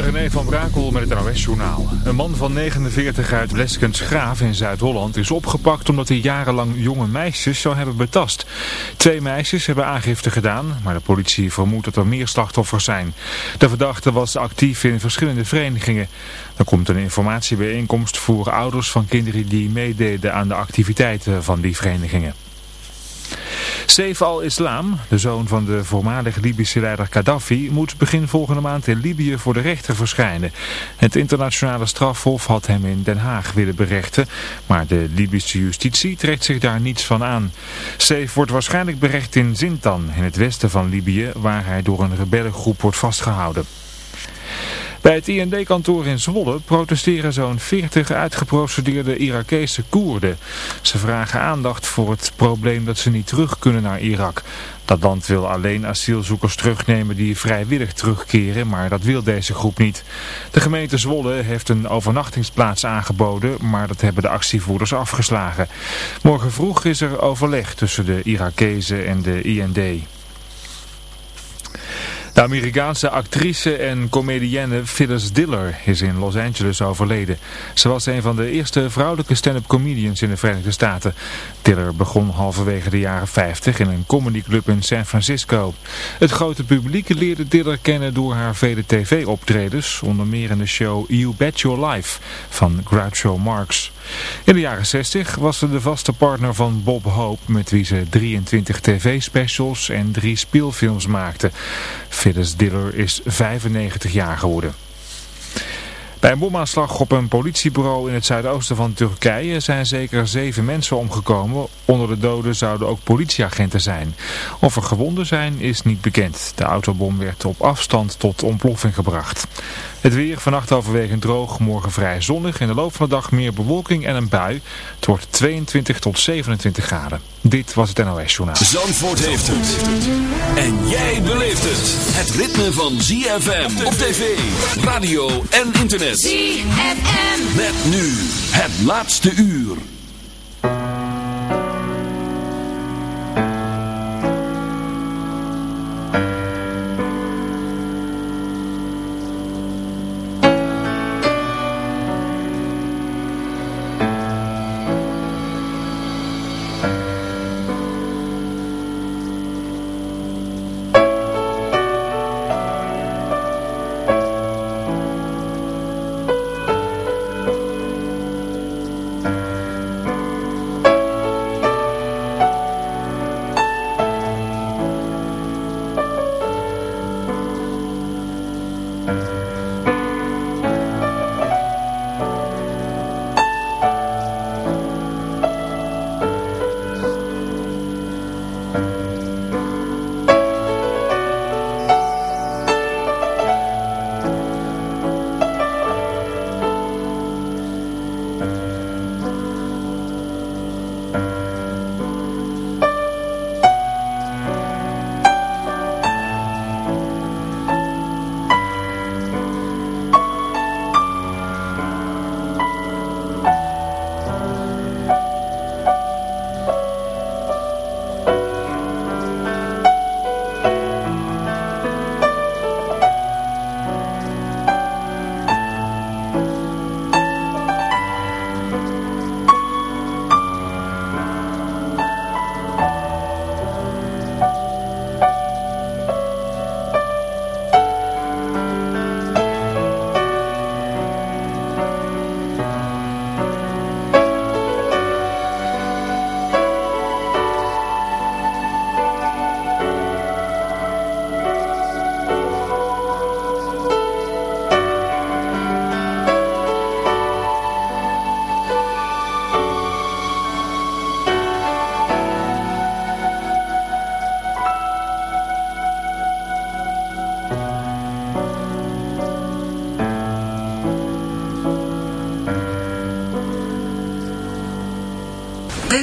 René van Brakel met het NOS-journaal. Een man van 49 uit Bleskensgraaf in Zuid-Holland is opgepakt omdat hij jarenlang jonge meisjes zou hebben betast. Twee meisjes hebben aangifte gedaan, maar de politie vermoedt dat er meer slachtoffers zijn. De verdachte was actief in verschillende verenigingen. Er komt een informatiebijeenkomst voor ouders van kinderen die meededen aan de activiteiten van die verenigingen. Saif al-Islam, de zoon van de voormalig Libische leider Gaddafi, moet begin volgende maand in Libië voor de rechter verschijnen. Het internationale strafhof had hem in Den Haag willen berechten, maar de Libische justitie trekt zich daar niets van aan. Saif wordt waarschijnlijk berecht in Zintan, in het westen van Libië, waar hij door een rebellengroep wordt vastgehouden. Bij het IND-kantoor in Zwolle protesteren zo'n 40 uitgeprocedeerde Irakese Koerden. Ze vragen aandacht voor het probleem dat ze niet terug kunnen naar Irak. Dat land wil alleen asielzoekers terugnemen die vrijwillig terugkeren, maar dat wil deze groep niet. De gemeente Zwolle heeft een overnachtingsplaats aangeboden, maar dat hebben de actievoerders afgeslagen. Morgen vroeg is er overleg tussen de Irakezen en de IND. De Amerikaanse actrice en comedienne Phyllis Diller is in Los Angeles overleden. Ze was een van de eerste vrouwelijke stand-up comedians in de Verenigde Staten. Diller begon halverwege de jaren 50 in een comedyclub in San Francisco. Het grote publiek leerde Diller kennen door haar vele tv-optredens, onder meer in de show You Bet Your Life van Groucho Marx. In de jaren 60 was ze de vaste partner van Bob Hope, met wie ze 23 tv-specials en drie speelfilms maakte. Phyllis Diller is 95 jaar geworden. Bij een bomaanslag op een politiebureau in het zuidoosten van Turkije zijn zeker zeven mensen omgekomen. Onder de doden zouden ook politieagenten zijn. Of er gewonden zijn is niet bekend. De autobom werd op afstand tot ontploffing gebracht. Het weer vannacht overwegend droog, morgen vrij zonnig. In de loop van de dag meer bewolking en een bui. Het wordt 22 tot 27 graden. Dit was het NOS Journaal. Zandvoort heeft het. En jij beleeft het. Het ritme van ZFM op tv, radio en internet. ZFM. Met nu het laatste uur.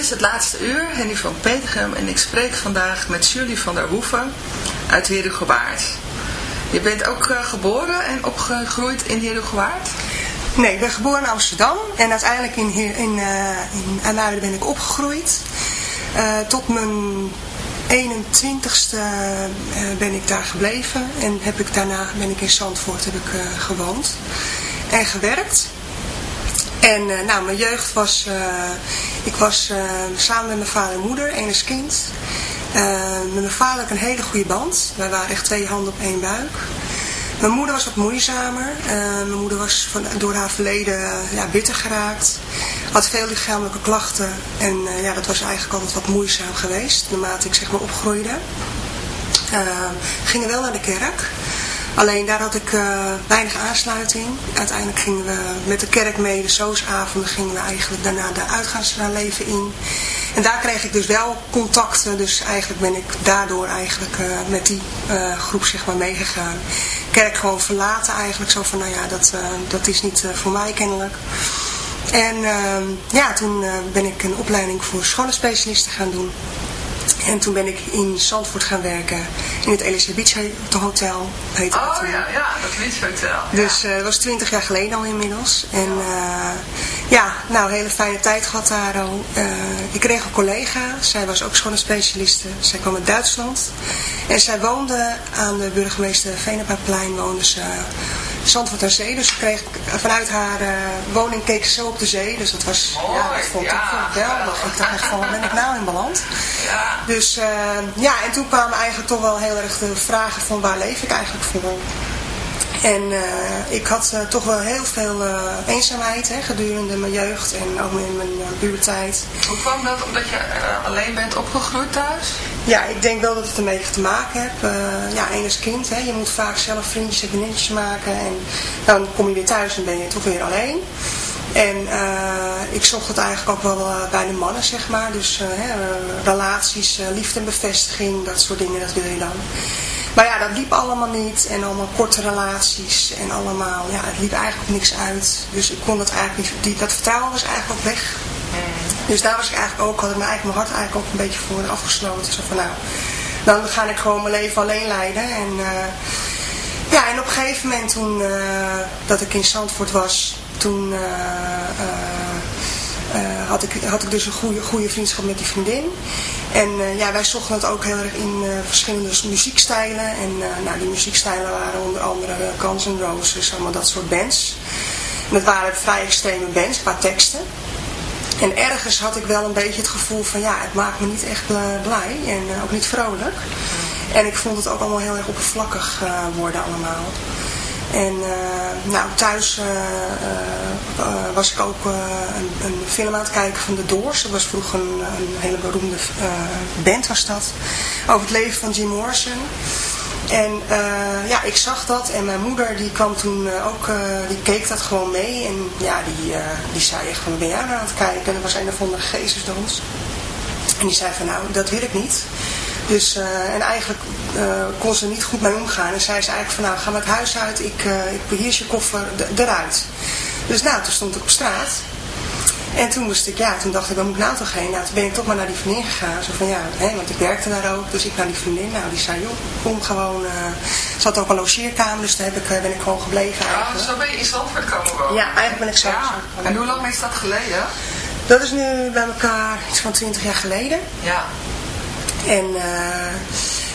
Het laatste uur, Henny van Petergem en ik spreek vandaag met Julie van der Hoeven uit Herugewaard. Je bent ook uh, geboren en opgegroeid in Herugewaard? Nee, ik ben geboren in Amsterdam en uiteindelijk in, in, Amuiden ben ik opgegroeid. Uh, tot mijn 21ste ben ik daar gebleven en heb ik daarna ben ik in Zandvoort heb ik, gewoond en gewerkt. En nou, mijn jeugd was, ik was samen met mijn vader en moeder, enig kind. met mijn vader ik een hele goede band. Wij waren echt twee handen op één buik. Mijn moeder was wat moeizamer. Uh, mijn moeder was van, door haar verleden ja, bitter geraakt. Had veel lichamelijke klachten. En ja, dat was eigenlijk altijd wat moeizaam geweest. Naarmate ik zeg maar opgroeide. Gingen wel naar de kerk. Alleen daar had ik weinig aansluiting. Uiteindelijk gingen we met de kerk mee, de soosavonden, gingen we eigenlijk daarna de uitgaansleven in. En daar kreeg ik dus wel contacten. Dus eigenlijk ben ik daardoor eigenlijk met die groep zeg maar meegegaan kerk gewoon verlaten eigenlijk. Zo van, nou ja, dat, dat is niet voor mij kennelijk. En uh, ja, toen ben ik een opleiding voor scholenspecialisten gaan doen. En toen ben ik in Zandvoort gaan werken. In het Beach Hotel. Heet oh ja, ja, dat Beach Hotel. Dus uh, dat was twintig jaar geleden al inmiddels. En uh, ja, nou, hele fijne tijd gehad daar al. Uh, ik kreeg een collega. Zij was ook scholenspecialiste. Zij kwam uit Duitsland. En zij woonde aan de burgemeester Venepaplein. Woonde ze Zandvoort aan Zee. Dus kreeg vanuit haar uh, woning keek ze zo op de zee. Dus dat was, ja, dat vond ik ja, geweldig. Ik dacht echt van, ben ik nou in beland? Ja. Dus uh, ja, en toen kwamen eigenlijk toch wel heel erg de vragen van waar leef ik eigenlijk voor? En uh, ik had uh, toch wel heel veel uh, eenzaamheid hè, gedurende mijn jeugd en ook in mijn puberteit. Hoe kwam dat? Omdat je alleen bent opgegroeid thuis? Ja, ik denk wel dat het ermee te maken heeft. ja, als kind, hè, je moet vaak zelf vriendjes en vriendinnetjes maken. En dan kom je weer thuis en ben je toch weer alleen. En ik zocht het eigenlijk ook wel bij de mannen, zeg maar. Dus relaties, liefde en bevestiging, dat soort dingen, dat wil je dan. Maar ja, dat liep allemaal niet. En allemaal korte relaties. En allemaal, ja, het liep eigenlijk niks uit. Dus ik kon dat eigenlijk niet, die, dat vertrouwen was eigenlijk ook weg. Dus daar was ik eigenlijk ook, had ik mijn, eigen, mijn hart eigenlijk ook een beetje voor afgesloten. Zo van nou, dan ga ik gewoon mijn leven alleen leiden. En uh, ja, en op een gegeven moment toen uh, dat ik in Zandvoort was, toen... Uh, uh, had, ik, had ik dus een goede, goede vriendschap met die vriendin. En uh, ja, wij zochten het ook heel erg in uh, verschillende muziekstijlen. En nou, die muziekstijlen waren onder andere Guns N' Roses, allemaal dat soort bands. Dat waren vrij extreme bands qua teksten. En ergens had ik wel een beetje het gevoel van ja, het maakt me niet echt blij en ook niet vrolijk. En ik vond het ook allemaal heel erg oppervlakkig worden allemaal. En uh, nou, thuis uh, uh, was ik ook een, een, film aan het kijken van The Doors. Dat was vroeger een, een hele beroemde band was dat. Over het leven van Jim Morrison. En ja, ik zag dat en mijn moeder die kwam toen ook, die keek dat gewoon mee. En ja, die, die zei echt van, ben jij nou aan het kijken? En dat was een of andere geestesdans. En die zei van, nou, dat wil ik niet. Dus, uh, en eigenlijk uh, kon ze niet goed mee omgaan. En zei ze eigenlijk van nou ga met huis uit, ik, uh, ik beheers je koffer eruit. Dus nou, toen stond ik op straat. En toen moest ik, ja, toen dacht ik, waar moet ik nou toch heen? Nou, toen ben ik toch maar naar die vriendin gegaan. Zo van ja, hè, want ik werkte daar ook. Dus ik naar die vriendin. Nou, die zei, joh, kom gewoon. Ze had ook een logeerkamer, dus daar heb ik, ben ik gewoon gebleven eigenlijk. Ja, zo ben je in Zandvoort komen wonen? Ja, eigenlijk ben ik zo. Ja. En hoe lang is dat geleden? Dat is nu bij elkaar iets van 20 jaar geleden. Ja. En uh,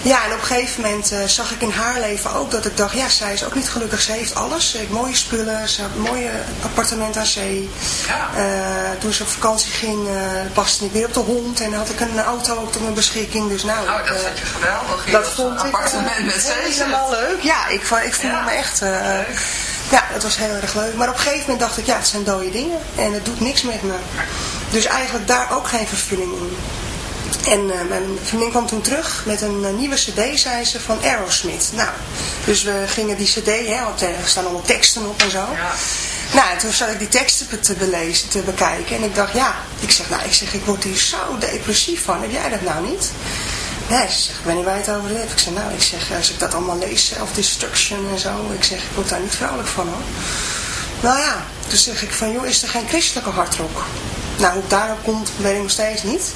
ja, en op een gegeven moment uh, zag ik in haar leven ook dat ik dacht, ja, zij is ook niet gelukkig. Ze heeft alles. Ze heeft mooie spullen. Ze had een mooie appartement aan zee. Ja. Uh, toen ze op vakantie ging, paste ik weer op de hond. En had ik een auto ook tot mijn beschikking. Dus nou, oh, dat vond je geweldig. Dat vond ik appartement met zee. helemaal leuk. Ja, ik, ik voelde ja. me echt... ja, dat was heel erg leuk. Maar op een gegeven moment dacht ik, ja, het zijn dode dingen. En het doet niks met me. Dus eigenlijk daar ook geen vervulling in. En uh, mijn vriendin kwam toen terug met een uh, nieuwe cd, zei ze, van Aerosmith. Nou, dus we gingen die cd, hè, want er staan allemaal teksten op en zo. Ja. Nou, en toen zat ik die teksten te belezen, te bekijken. En ik dacht, ja, ik zeg, nou, ik zeg, ik word hier zo depressief van. Heb jij dat nou niet? Nee, ze zegt, ik weet niet waar je het over hebt. Ik zeg, nou, ik zeg, als ik dat allemaal lees, self-destruction en zo. Ik zeg, ik word daar niet vrolijk van, hoor. Nou ja, toen zeg ik van, joh, is er geen christelijke hardrock? Nou, hoe het daarop komt, weet ik nog steeds niet.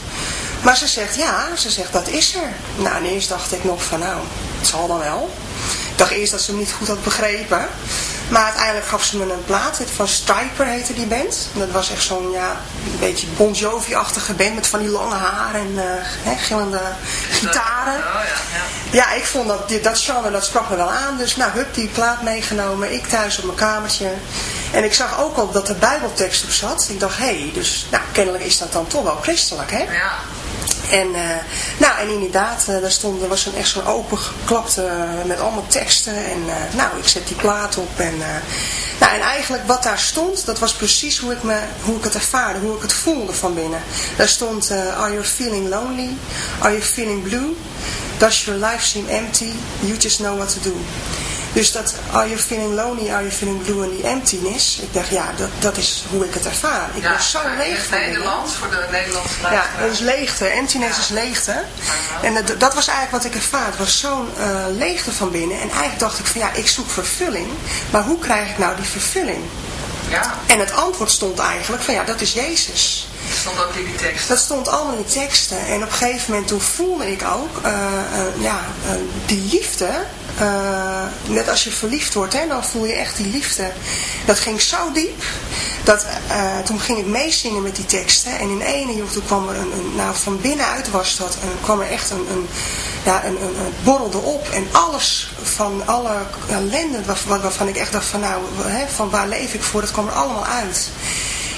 Maar ze zegt, ja, ze zegt, dat is er. Nou, en eerst dacht ik nog van, nou, het zal dan wel. Ik dacht eerst dat ze hem niet goed had begrepen. Maar uiteindelijk gaf ze me een plaat. Van Striper heette die band. Dat was echt zo'n ja, een beetje Bon Jovi-achtige band met van die lange haren en uh, gillende gitaren. Oh, ja, ja. ja, ik vond dat, dat genre, dat sprak me wel aan. Dus nou, hup, die plaat meegenomen. Ik thuis op mijn kamertje. En ik zag ook al dat er bijbeltekst op zat. Ik dacht, hé, hey, dus nou, kennelijk is dat dan toch wel christelijk, hè? Ja. En, uh, nou, en inderdaad, uh, daar stond, er was een echt zo'n open geklapte uh, met allemaal teksten. En nou, ik zet die plaat op. En, nou, en eigenlijk wat daar stond, dat was precies hoe ik, me, hoe ik het ervaarde, hoe ik het voelde van binnen. Daar stond, are you feeling lonely? Are you feeling blue? Does your life seem empty? You just know what to do. Dus dat, are you feeling lonely, are you feeling blue in the emptiness? Ik dacht, ja, dat, dat is hoe ik het ervaar. Ik ben zo leeg van Nederlands, voor de Nederlandse Ja, dat is leegte. Emptiness is leegte. En dat, dat was eigenlijk wat ik ervaar. Het was zo'n uh, leegte van binnen. En eigenlijk dacht ik van, ja, ik zoek vervulling. Maar hoe krijg ik nou die vervulling? Ja. En het antwoord stond eigenlijk van, ja, dat is Jezus. Dat stond ook in die tekst. Dat stond allemaal in die teksten. En op een gegeven moment toen voelde ik ook, uh, uh, ja, die liefde uh, net als je verliefd wordt, hè, dan voel je echt die liefde. Dat ging zo diep, dat uh, toen ging ik meezingen met die teksten. En in ene joh, toen kwam er een, een, nou van binnenuit was dat, en kwam er echt een, een, ja, een, een, een borrelde op. En alles van alle ellende waar, waarvan ik echt dacht van nou, hè, van waar leef ik voor, dat kwam er allemaal uit.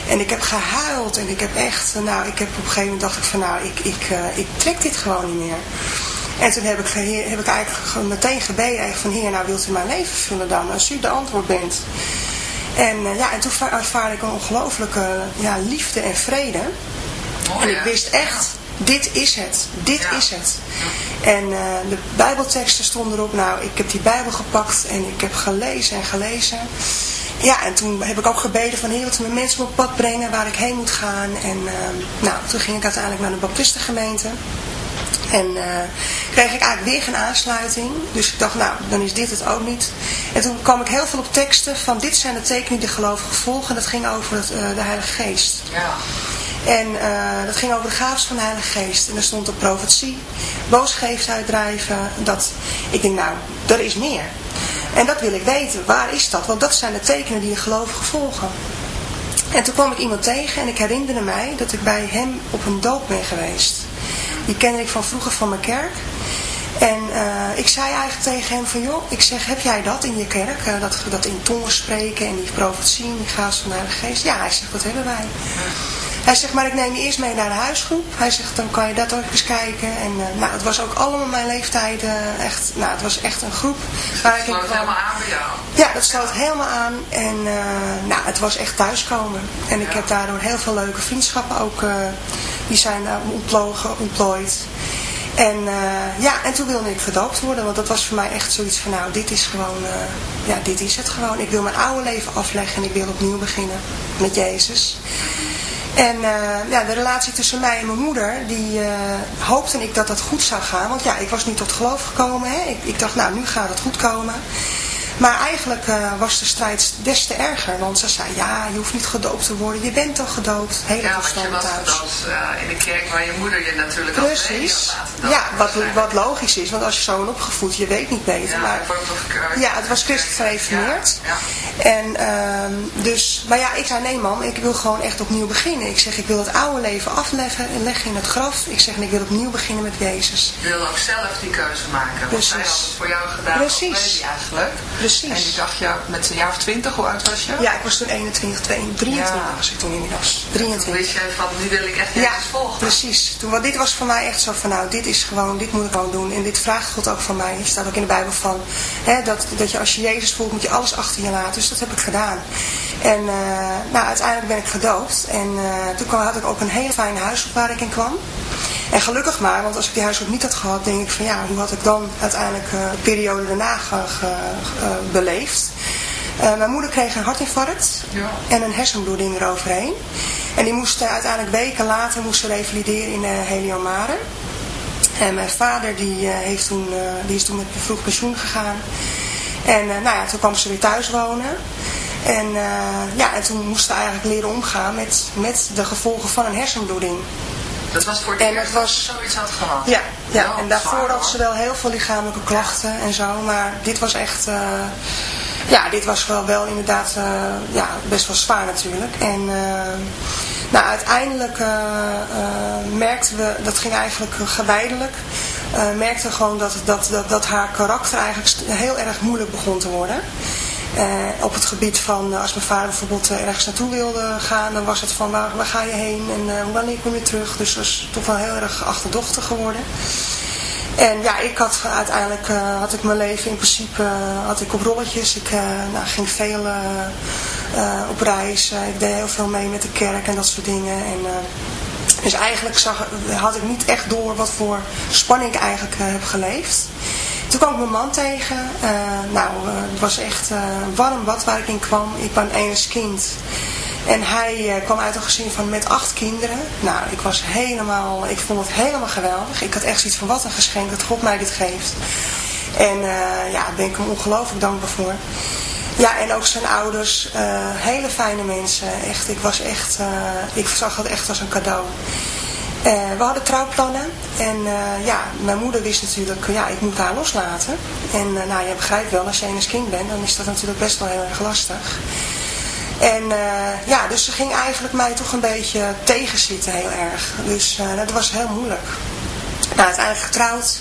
En ik heb gehuild en ik heb echt, nou, ik heb op een gegeven moment dacht ik van nou, ik, ik, uh, ik trek dit gewoon niet meer. En toen heb ik, heb ik eigenlijk meteen gebeden van Heer, nou wilt u mijn leven vullen dan, als u de antwoord bent. En, uh, ja, en toen ervaarde ik een ongelooflijke ja, liefde en vrede. Oh, en ik wist echt, dit is het. Dit is het. En uh, de bijbelteksten stonden erop. Nou, ik heb die bijbel gepakt en ik heb gelezen en gelezen. Ja, en toen heb ik ook gebeden van Heer, wat me mensen op pad brengen waar ik heen moet gaan. En uh, nou, toen ging ik uiteindelijk naar de baptistengemeente. En uh, kreeg ik eigenlijk weer geen aansluiting. Dus ik dacht, nou, dan is dit het ook niet. En toen kwam ik heel veel op teksten van dit zijn de tekenen die de gelovigen volgen. Dat ging over het, uh, de Heilige Geest. Ja. En uh, dat ging over de gaafs van de Heilige Geest. En er stond op profetie, boosgeest uitdrijven. Dat, ik denk, nou, er is meer. En dat wil ik weten. Waar is dat? Want dat zijn de tekenen die de gelovigen volgen. En toen kwam ik iemand tegen en ik herinnerde mij dat ik bij hem op een doop ben geweest. Die kende ik van vroeger van mijn kerk. En uh, ik zei eigenlijk tegen hem van, joh, ik zeg, heb jij dat in je kerk? Uh, dat, dat in tongen spreken en die profetie, die gaas van de Geest? Ja, hij zegt, dat hebben wij. Hij zegt, maar ik neem je eerst mee naar de huisgroep. Hij zegt, dan kan je dat ook eens kijken. En uh, nou, het was ook allemaal mijn leeftijd. echt, nou, het was echt een groep. Waar dat sloot helemaal aan bij jou? Ja, dat sloot helemaal aan. En nou, het was echt thuiskomen. En ik heb daardoor heel veel leuke vriendschappen ook, die zijn ontplogen, ontplooid. En uh, ja, en toen wilde ik gedoopt worden, want dat was voor mij echt zoiets van, nou, dit is gewoon, uh, ja, dit is het gewoon. Ik wil mijn oude leven afleggen en ik wil opnieuw beginnen met Jezus. En uh, ja, de relatie tussen mij en mijn moeder, die hoopte ik dat dat goed zou gaan. Want ja, ik was nu tot geloof gekomen. Hè. Ik, ik dacht, nou, nu gaat het goed komen. Maar eigenlijk uh, was de strijd des te erger. Want ze zei, ja, je hoeft niet gedoopt te worden. Je bent toch gedoopt. Hele ja, want je was gedoopt uh, in de kerk waar je moeder je natuurlijk Precies. Al ja, wat, wat logisch is. Want als je zo opgevoed, je weet niet beter. Ja, maar, ja het was christelijk gereformeerd. Ja, ja. En uh, dus, maar ja, ik zei, nee man, ik wil gewoon echt opnieuw beginnen. Ik zeg, ik wil het oude leven afleggen en leggen in het graf. Ik zeg, en ik wil opnieuw beginnen met Jezus. Je wil ook zelf die keuze maken. Want zij had het voor jou gedaan. Precies. eigenlijk. Precies. En die dacht je met een jaar of twintig, hoe oud was je? Ja, ik was toen 21, 22, 23 ja. was ik toen inmiddels. 23. toen wist jij van, nu wil ik echt ja, volgen. precies. Toen, want dit was voor mij echt zo van, nou, dit is gewoon, dit moet ik gewoon doen. En dit vraagt God ook van mij. Er staat ook in de Bijbel van, hè, dat, dat je als je Jezus volgt, moet je alles achter je laten. Dus dat heb ik gedaan. En uh, nou, uiteindelijk ben ik gedoopt. En uh, toen kwam, had ik ook een hele fijne huis op waar ik in kwam. En gelukkig maar, want als ik die huishoud niet had gehad, denk ik van ja, hoe had ik dan uiteindelijk uh, de periode daarna ge, ge, uh, beleefd. Uh, mijn moeder kreeg een hartinfarct ja. en een hersenbloeding eroverheen. En die moest uiteindelijk weken later moest revalideren in uh, Heliomare. En mijn vader die, heeft toen, die is toen met vroeg pensioen gegaan. En nou ja, toen kwam ze weer thuis wonen. En, ja, en toen moesten we eigenlijk leren omgaan met, met de gevolgen van een hersenbloeding. Dat was voor het en eerst was, zoiets had gehad? Ja, ja. en daarvoor had ze wel heel veel lichamelijke klachten en zo. Maar dit was echt... Uh, ja, dit was wel, wel inderdaad ja, best wel zwaar natuurlijk. En nou, uiteindelijk merkten we, dat ging eigenlijk geleidelijk, merkten gewoon dat, dat, dat, dat haar karakter eigenlijk heel erg moeilijk begon te worden. Uh, op het gebied van, als mijn vader bijvoorbeeld ergens naartoe wilde gaan, dan was het van waar, ga je heen en uh, wanneer kom je terug. Dus dat was toch wel heel erg achterdochtig geworden. En ja, ik had uiteindelijk had ik mijn leven in principe had ik op rolletjes. Ik nou, ging veel op reis. ik deed heel veel mee met de kerk en dat soort dingen. En, dus eigenlijk zag, had ik niet echt door wat voor spanning ik eigenlijk heb geleefd. Toen kwam ik mijn man tegen. nou, het was echt een warm bad waar ik in kwam. Ik ben enig kind. En hij kwam uit een gezin van met acht kinderen. Nou, ik was helemaal, ik vond het helemaal geweldig. Ik had echt zoiets van wat een geschenk dat God mij dit geeft. En ja, daar ben ik hem ongelooflijk dankbaar voor. Ja, en ook zijn ouders, hele fijne mensen. Echt, ik was echt, ik zag het echt als een cadeau. We hadden trouwplannen en ja, mijn moeder wist natuurlijk, ja, ik moet haar loslaten. En nou, je begrijpt wel, als je een kind bent, dan is dat natuurlijk best wel heel erg lastig. En uh, ja, dus ze ging eigenlijk mij toch een beetje tegenzitten heel erg. Dus uh, dat was heel moeilijk. Nou, uiteindelijk getrouwd.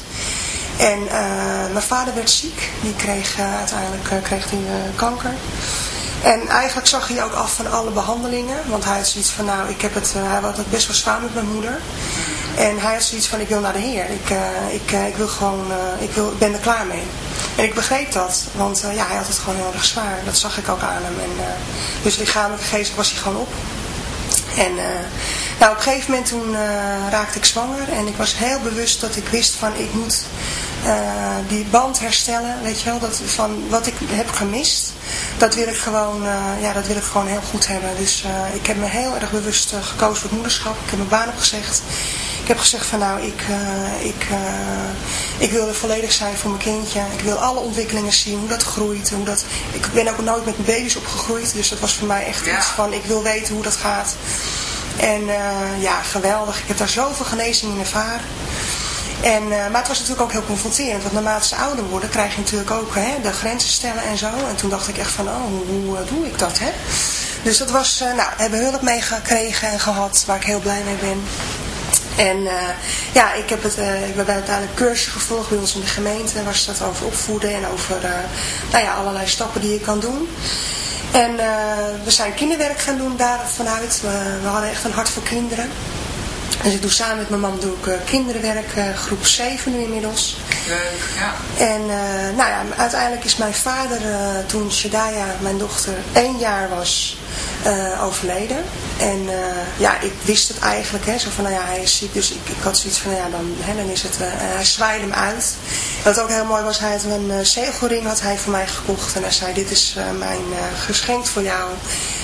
En uh, mijn vader werd ziek. Die kreeg uiteindelijk kreeg hij, kanker. En eigenlijk zag hij ook af van alle behandelingen. Want hij had zoiets van, nou, ik heb het, hij had het best wel zwaar met mijn moeder. En hij had zoiets van, ik wil naar de Heer. Ik, ik, ik wil gewoon, ik, wil, ik ben er klaar mee. En ik begreep dat, want ja, hij had het gewoon heel erg zwaar. Dat zag ik ook aan hem. En, dus lichamelijk geestelijk was hij gewoon op. En nou, op een gegeven moment toen raakte ik zwanger. En ik was heel bewust dat ik wist van ik moet die band herstellen. Weet je wel, dat, van wat ik heb gemist. Dat wil ik gewoon, ja, dat wil ik gewoon heel goed hebben. Dus ik heb me heel erg bewust gekozen voor het moederschap. Ik heb mijn baan opgezegd. Ik heb gezegd van nou, ik, ik, ik wil er volledig zijn voor mijn kindje. Ik wil alle ontwikkelingen zien, hoe dat groeit. Hoe dat, ik ben ook nooit met baby's opgegroeid, dus dat was voor mij echt iets van, ik wil weten hoe dat gaat. En uh, ja, geweldig. Ik heb daar zoveel genezing in ervaren. En, maar het was natuurlijk ook heel confronterend, want naarmate ze ouder worden krijg je natuurlijk ook hè, de grenzen stellen en zo. En toen dacht ik echt van, oh, hoe, hoe doe ik dat, hè? Dus dat was, nou, hebben hulp meegekregen en gehad, waar ik heel blij mee ben. En uh, ja, ik heb, het, uh, ik ben cursus gevolgd bij ons in de gemeente. Waar ze dat over opvoeden en over uh, nou ja, allerlei stappen die je kan doen. En we zijn kinderwerk gaan doen daar vanuit. We, we, hadden echt een hart voor kinderen. Dus ik doe samen met mijn man doe ik kinderwerk, groep 7 nu inmiddels. Leuk, ja. En nou ja, uiteindelijk is mijn vader, toen Shadaya, mijn dochter, één jaar was, overleden. En uh, ja, ik wist het eigenlijk, hè, zo van, nou ja, hij is ziek, dus ik, ik had zoiets van, nou ja, dan, hè, dan is het, uh, hij zwaaide hem uit. Wat ook heel mooi was, hij had een zegelring had hij voor mij gekocht en hij zei, dit is mijn geschenk voor jou.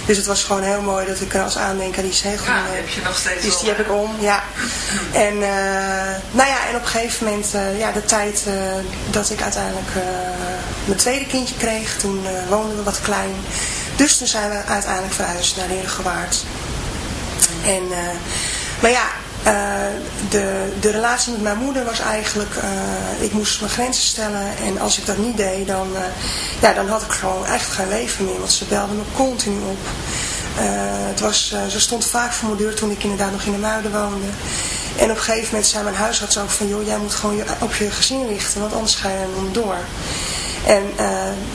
Dus het was gewoon heel mooi dat ik er als aandenk aan die zegelring. Ja, heb je nog steeds Dus die heb ik om, ja. En, nou ja, en op een gegeven moment, ja, de tijd dat ik uiteindelijk mijn tweede kindje kreeg, toen woonden we wat klein. Dus toen zijn we uiteindelijk verhuisd naar Herengewaard. En, uh, maar ja, uh, de, de relatie met mijn moeder was eigenlijk, uh, ik moest mijn grenzen stellen en als ik dat niet deed, dan, ja, dan had ik gewoon echt geen leven meer, want ze belde me continu op. het was, ze stond vaak voor mijn deur toen ik inderdaad nog in de Muiden woonde. En op een gegeven moment zei mijn huisarts ook van, joh, jij moet gewoon op je gezin richten, want anders ga je er niet door. En uh,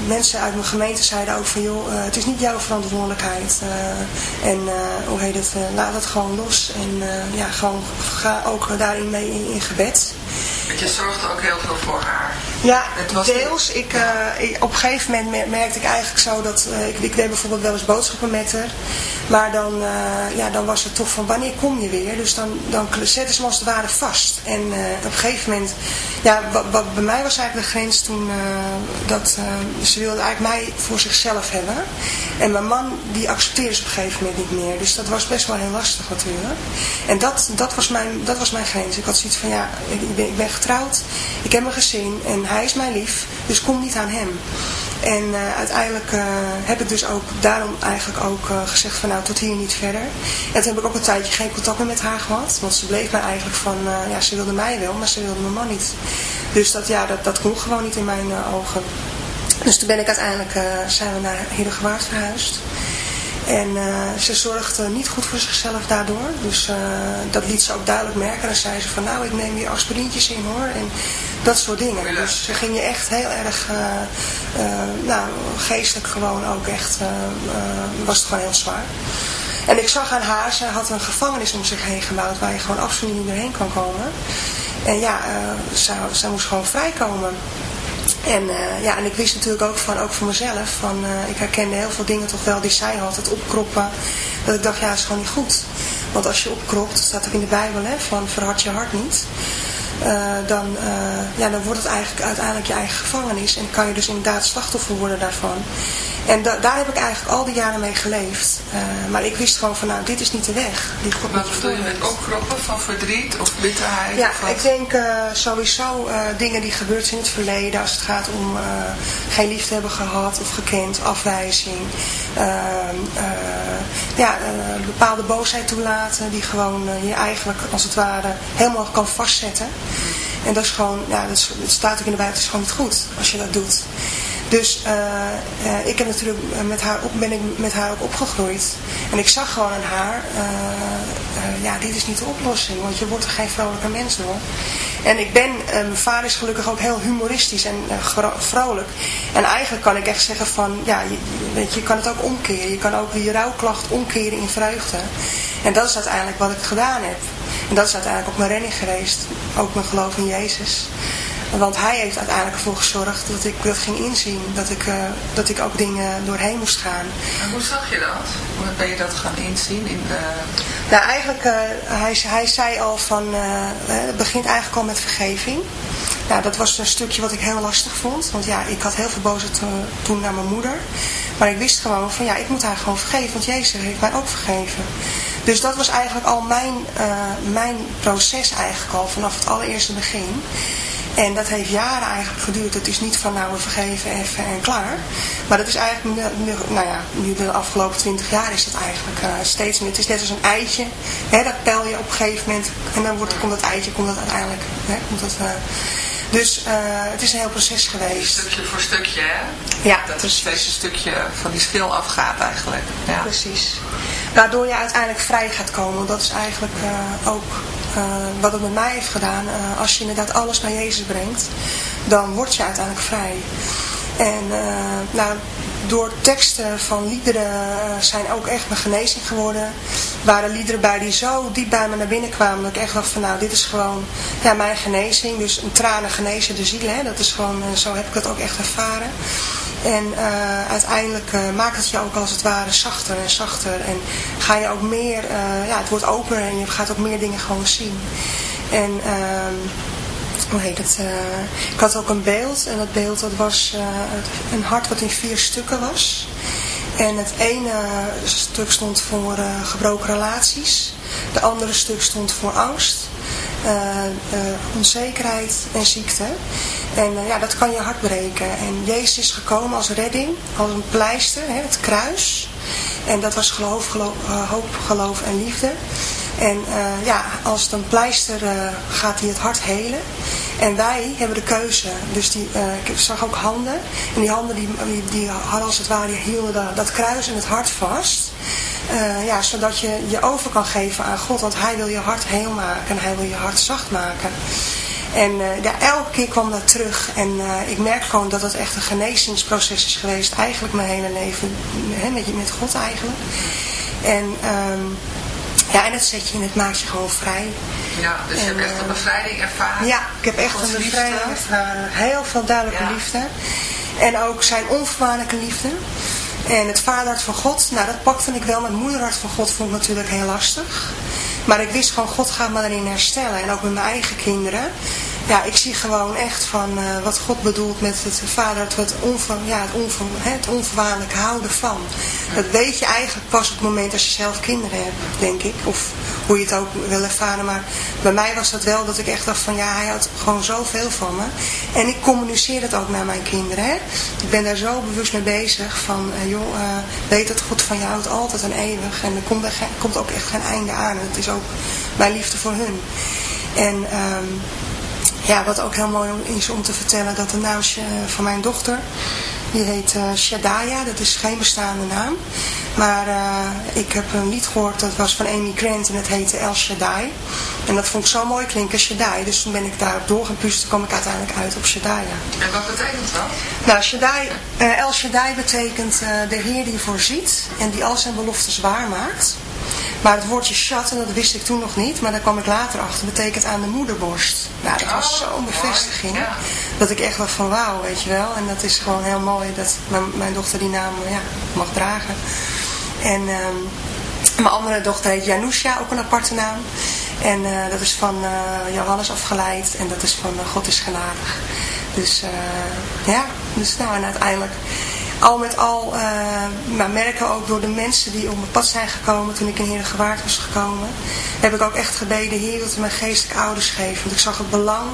mensen uit mijn gemeente zeiden ook van, joh, uh, het is niet jouw verantwoordelijkheid. Uh, en hoe heet het, laat het gewoon los. En ja, gewoon ga ook daarin mee in, gebed. Je zorgde ook heel veel voor haar. Ja, deels. Ik, uh, ik, op een gegeven moment merkte ik eigenlijk zo dat... Uh, ik, ik deed bijvoorbeeld wel eens boodschappen met haar. Maar dan, uh, ja, dan was het toch van wanneer kom je weer? Dus dan, dan zetten ze me als het ware vast. En op een gegeven moment... Ja, wat, wat, bij mij was eigenlijk de grens toen... dat ze wilde eigenlijk mij voor zichzelf hebben. En mijn man die accepteerde ze op een gegeven moment niet meer. Dus dat was best wel heel lastig natuurlijk. En dat, dat, was, mijn, dat was mijn grens. Ik had zoiets van ja, ik ben, ik ben getrouwd. Ik heb een gezin. En hij is mijn lief, dus kom niet aan hem. En uh, uiteindelijk uh, heb ik dus ook daarom eigenlijk ook uh, gezegd van nou tot hier niet verder. En toen heb ik ook een tijdje geen contact meer met haar gehad. Want ze bleef mij eigenlijk van, ja ze wilde mij wel, maar ze wilde mijn man niet. Dus dat, ja, dat, dat kon gewoon niet in mijn ogen. Dus toen ben ik uiteindelijk, zijn we naar Heerdegewaard verhuisd. En ze zorgde niet goed voor zichzelf daardoor. Dus dat liet ze ook duidelijk merken. Dan zei ze van nou ik neem hier aspirintjes in hoor. En dat soort dingen. Dus ze ging je echt heel erg, nou geestelijk gewoon ook echt, was het gewoon heel zwaar. En ik zag aan haar, zij had een gevangenis om zich heen gebouwd waar je gewoon absoluut niet meer heen kan komen. En ja, uh, zij, zij moest gewoon vrijkomen. En, uh, ja, en ik wist natuurlijk ook van, ook voor mezelf, van, uh, ik herkende heel veel dingen toch wel die zij had, het opkroppen. Dat ik dacht, ja, is gewoon niet goed. Want als je opkropt, staat ook in de Bijbel, hè, van verhard je hart niet. Uh, dan, ja, dan wordt het eigenlijk uiteindelijk je eigen gevangenis. En kan je dus inderdaad slachtoffer worden daarvan. En da daar heb ik eigenlijk al die jaren mee geleefd. Uh, maar ik wist gewoon van nou, dit is niet de weg. Die God wat bedoel je met opkroppen van verdriet of bitterheid? Ja, of ik denk uh, sowieso uh, dingen die gebeurd zijn in het verleden. Als het gaat om geen liefde hebben gehad of gekend, afwijzing. Ehm, ja, bepaalde boosheid toelaten die gewoon je eigenlijk als het ware helemaal kan vastzetten. En dat is gewoon, ja, dat, is, dat staat ook in de buiten, het is gewoon niet goed als je dat doet. Dus uh, uh, ik heb natuurlijk met haar op, ben ik met haar ook opgegroeid. En ik zag gewoon aan haar, ja, dit is niet de oplossing, want je wordt er geen vrolijke mens door. En ik ben, mijn vader is gelukkig ook heel humoristisch en vrolijk. En eigenlijk kan ik echt zeggen van, ja, je, weet je, je kan het ook omkeren. Je kan ook je rouwklacht omkeren in vreugde. En dat is uiteindelijk wat ik gedaan heb. En dat is uiteindelijk ook mijn redding geweest. Ook mijn geloof in Jezus. Want hij heeft uiteindelijk ervoor gezorgd dat ik dat ging inzien. Dat ik, uh, dat ik ook dingen doorheen moest gaan. En hoe zag je dat? Hoe ben je dat gaan inzien? In de... Nou, eigenlijk, uh, hij, hij zei al van, uh, het begint eigenlijk al met vergeving. Nou, dat was een stukje wat ik heel lastig vond. Want ja, ik had heel veel boosheid toen naar mijn moeder. Maar ik wist gewoon van, ja, ik moet haar gewoon vergeven. Want Jezus heeft mij ook vergeven. Dus dat was eigenlijk al mijn, mijn proces eigenlijk al vanaf het allereerste begin. En dat heeft jaren eigenlijk geduurd. Het is niet van nou we vergeven even en klaar. Maar dat is eigenlijk, nu, nou ja, nu de afgelopen twintig jaar is dat eigenlijk uh, steeds meer. Het is net als een eitje. Hè, dat pel je op een gegeven moment. En dan wordt, komt dat eitje, komt dat uiteindelijk. Hè, komt dat, uh, dus uh, het is een heel proces geweest. Stukje voor stukje, hè? Ja, Dat er steeds een stukje van die schil afgaat eigenlijk. Ja. Precies. Waardoor je uiteindelijk vrij gaat komen. Dat is eigenlijk uh, ook uh, wat het met mij heeft gedaan. Als je inderdaad alles naar Jezus brengt, dan word je uiteindelijk vrij. En nou, door teksten van liederen zijn ook echt mijn genezing geworden. Waren liederen bij die zo diep bij me naar binnen kwamen. Dat ik echt dacht van nou dit is gewoon ja, mijn genezing. Dus een tranen genezen de ziel. Hè? Dat is gewoon, zo heb ik het ook echt ervaren. En uh, uiteindelijk maakt het je ook als het ware zachter en zachter. En ga je ook meer, ja, het wordt opener en je gaat ook meer dingen gewoon zien. En ehm, hoe heet het? ik had ook een beeld en dat beeld dat was een hart wat in vier stukken was. En het ene stuk stond voor gebroken relaties. De andere stuk stond voor angst. Onzekerheid en ziekte. En ja, dat kan je hart breken. En Jezus is gekomen als redding, als een pleister, hè, het kruis. En dat was geloof hoop, geloof en liefde. En ja, als het een pleister gaat hij het hart helen. En wij hebben de keuze. Dus die, ik zag ook handen. En die handen die, die, hadden als het ware, die hielden dat, dat kruis en het hart vast. Ja, zodat je je over kan geven aan God. Want hij wil je hart heel maken en hij wil je hart zacht maken. En ja, elke keer kwam dat terug. En ik merk gewoon dat het echt een genezingsproces is geweest. Eigenlijk mijn hele leven. Hè, met, met God eigenlijk. En, um, ja, en dat zet je en het maakt je gewoon vrij. Ja, dus je hebt echt een bevrijding ervaren. Ja, ik heb echt een bevrijding ervaren. Heel veel duidelijke ja. liefde. En ook zijn onvoorwaardelijke liefde. En het vaderhart van God, nou dat pakte ik wel. Mijn moederhart van God vond ik natuurlijk heel lastig. Maar ik wist gewoon, God gaat me erin herstellen. En ook met mijn eigen kinderen. Ja, ik zie gewoon echt van uh, wat God bedoelt met het vaderhart, het, onver, ja, het, onver, het houden van. Dat weet je eigenlijk pas op het moment als je zelf kinderen hebt, denk ik. Of hoe je het ook wil ervaren. Maar bij mij was dat wel dat ik echt dacht van ja, hij had gewoon zoveel van me. En ik communiceer het ook naar mijn kinderen. Hè. Ik ben daar zo bewust mee bezig van uh, joh, weet dat God van je houdt altijd en eeuwig. En er komt, er komt ook echt geen einde aan. En het is ook mijn liefde voor hun. En um, ja, wat ook heel mooi is om te vertellen, dat de naamsje van mijn dochter, Die heet uh, Shadaya, dat is geen bestaande naam. Maar uh, ik heb een lied gehoord, dat was van Amy Grant en het heette El Shaddai. En dat vond ik zo mooi klinken, Shaddai. Dus toen ben ik daarop doorgepust, toen kwam ik uiteindelijk uit op Shaddaya. En wat betekent dat? Nou, Shaddai, uh, El Shaddai betekent de Heer die voorziet en die al zijn beloftes waarmaakt. Maar het woordje chat, en dat wist ik toen nog niet, maar daar kwam ik later achter, betekent aan de moederborst. Nou, dat was zo'n bevestiging. Dat ik echt was van wauw, weet je wel. En dat is gewoon heel mooi dat mijn, dochter die naam ja, mag dragen. En um, mijn andere dochter heet Janusha, ook een aparte naam. En uh, dat is van uh, Johannes afgeleid en dat is van uh, God is genadig. Dus ja, dus nou en uiteindelijk al met al, maar merken ook door de mensen die op mijn pad zijn gekomen toen ik in Heer Gewaard was gekomen, heb ik ook echt gebeden, Heer, dat u mij geestelijk ouders geeft. Want ik zag het belang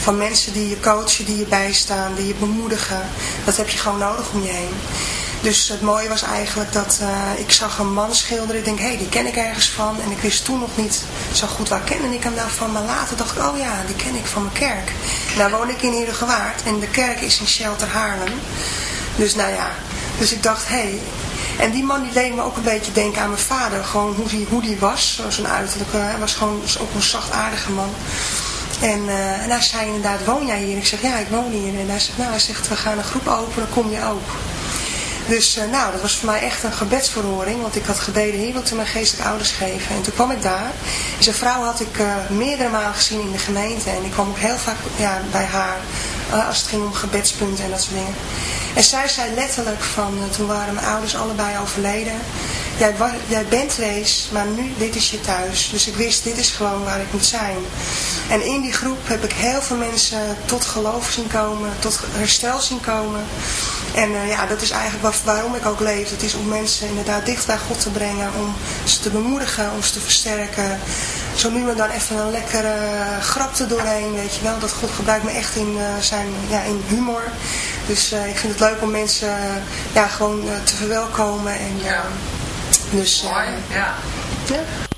van mensen die je coachen, die je bijstaan, die je bemoedigen. Dat heb je gewoon nodig om je heen. Dus het mooie was eigenlijk dat uh, ik zag een man schilderen. Ik denk, hé, hey, die ken ik ergens van. En ik wist toen nog niet zo goed waar kende ik hem nou van. Maar later dacht ik, oh ja, die ken ik van mijn kerk. Nou woon ik in Heerdegewaard en de kerk is in Shelter Haarlem. Dus nou ja, dus ik dacht, hé. Hey. En die man die deed me ook een beetje denken aan mijn vader. Gewoon hoe die, hoe die was, zo'n uiterlijk. Hij was gewoon ook een zachtaardige man. En, uh, en hij zei inderdaad, woon jij hier? Ik zeg, ja, ik woon hier. En hij zegt, nou, hij zegt, we gaan een groep openen, kom je ook. Dus uh, nou, dat was voor mij echt een gebedsverhoring. Want ik had gebeden, hier wilt u mijn geestelijke ouders geven. En toen kwam ik daar. En zijn vrouw had ik uh, meerdere malen gezien in de gemeente. En ik kwam ook heel vaak ja, bij haar. Uh, als het ging om gebedspunten en dat soort dingen. En zij zei letterlijk van, toen waren mijn ouders allebei overleden. Jij, jij bent wees, maar nu, dit is je thuis. Dus ik wist, dit is gewoon waar ik moet zijn. En in die groep heb ik heel veel mensen tot geloof zien komen, tot herstel zien komen. En uh, ja, dat is eigenlijk waarom ik ook leef. Het is om mensen inderdaad dicht bij God te brengen, om ze te bemoedigen, om ze te versterken. Zo nu en dan even een lekkere grap er doorheen, weet je wel. Dat God gebruikt me echt in, uh, zijn, ja, in humor. Dus uh, ik vind het leuk om mensen ja, gewoon te verwelkomen. En, ja. Dus, Mooi, ja. ja.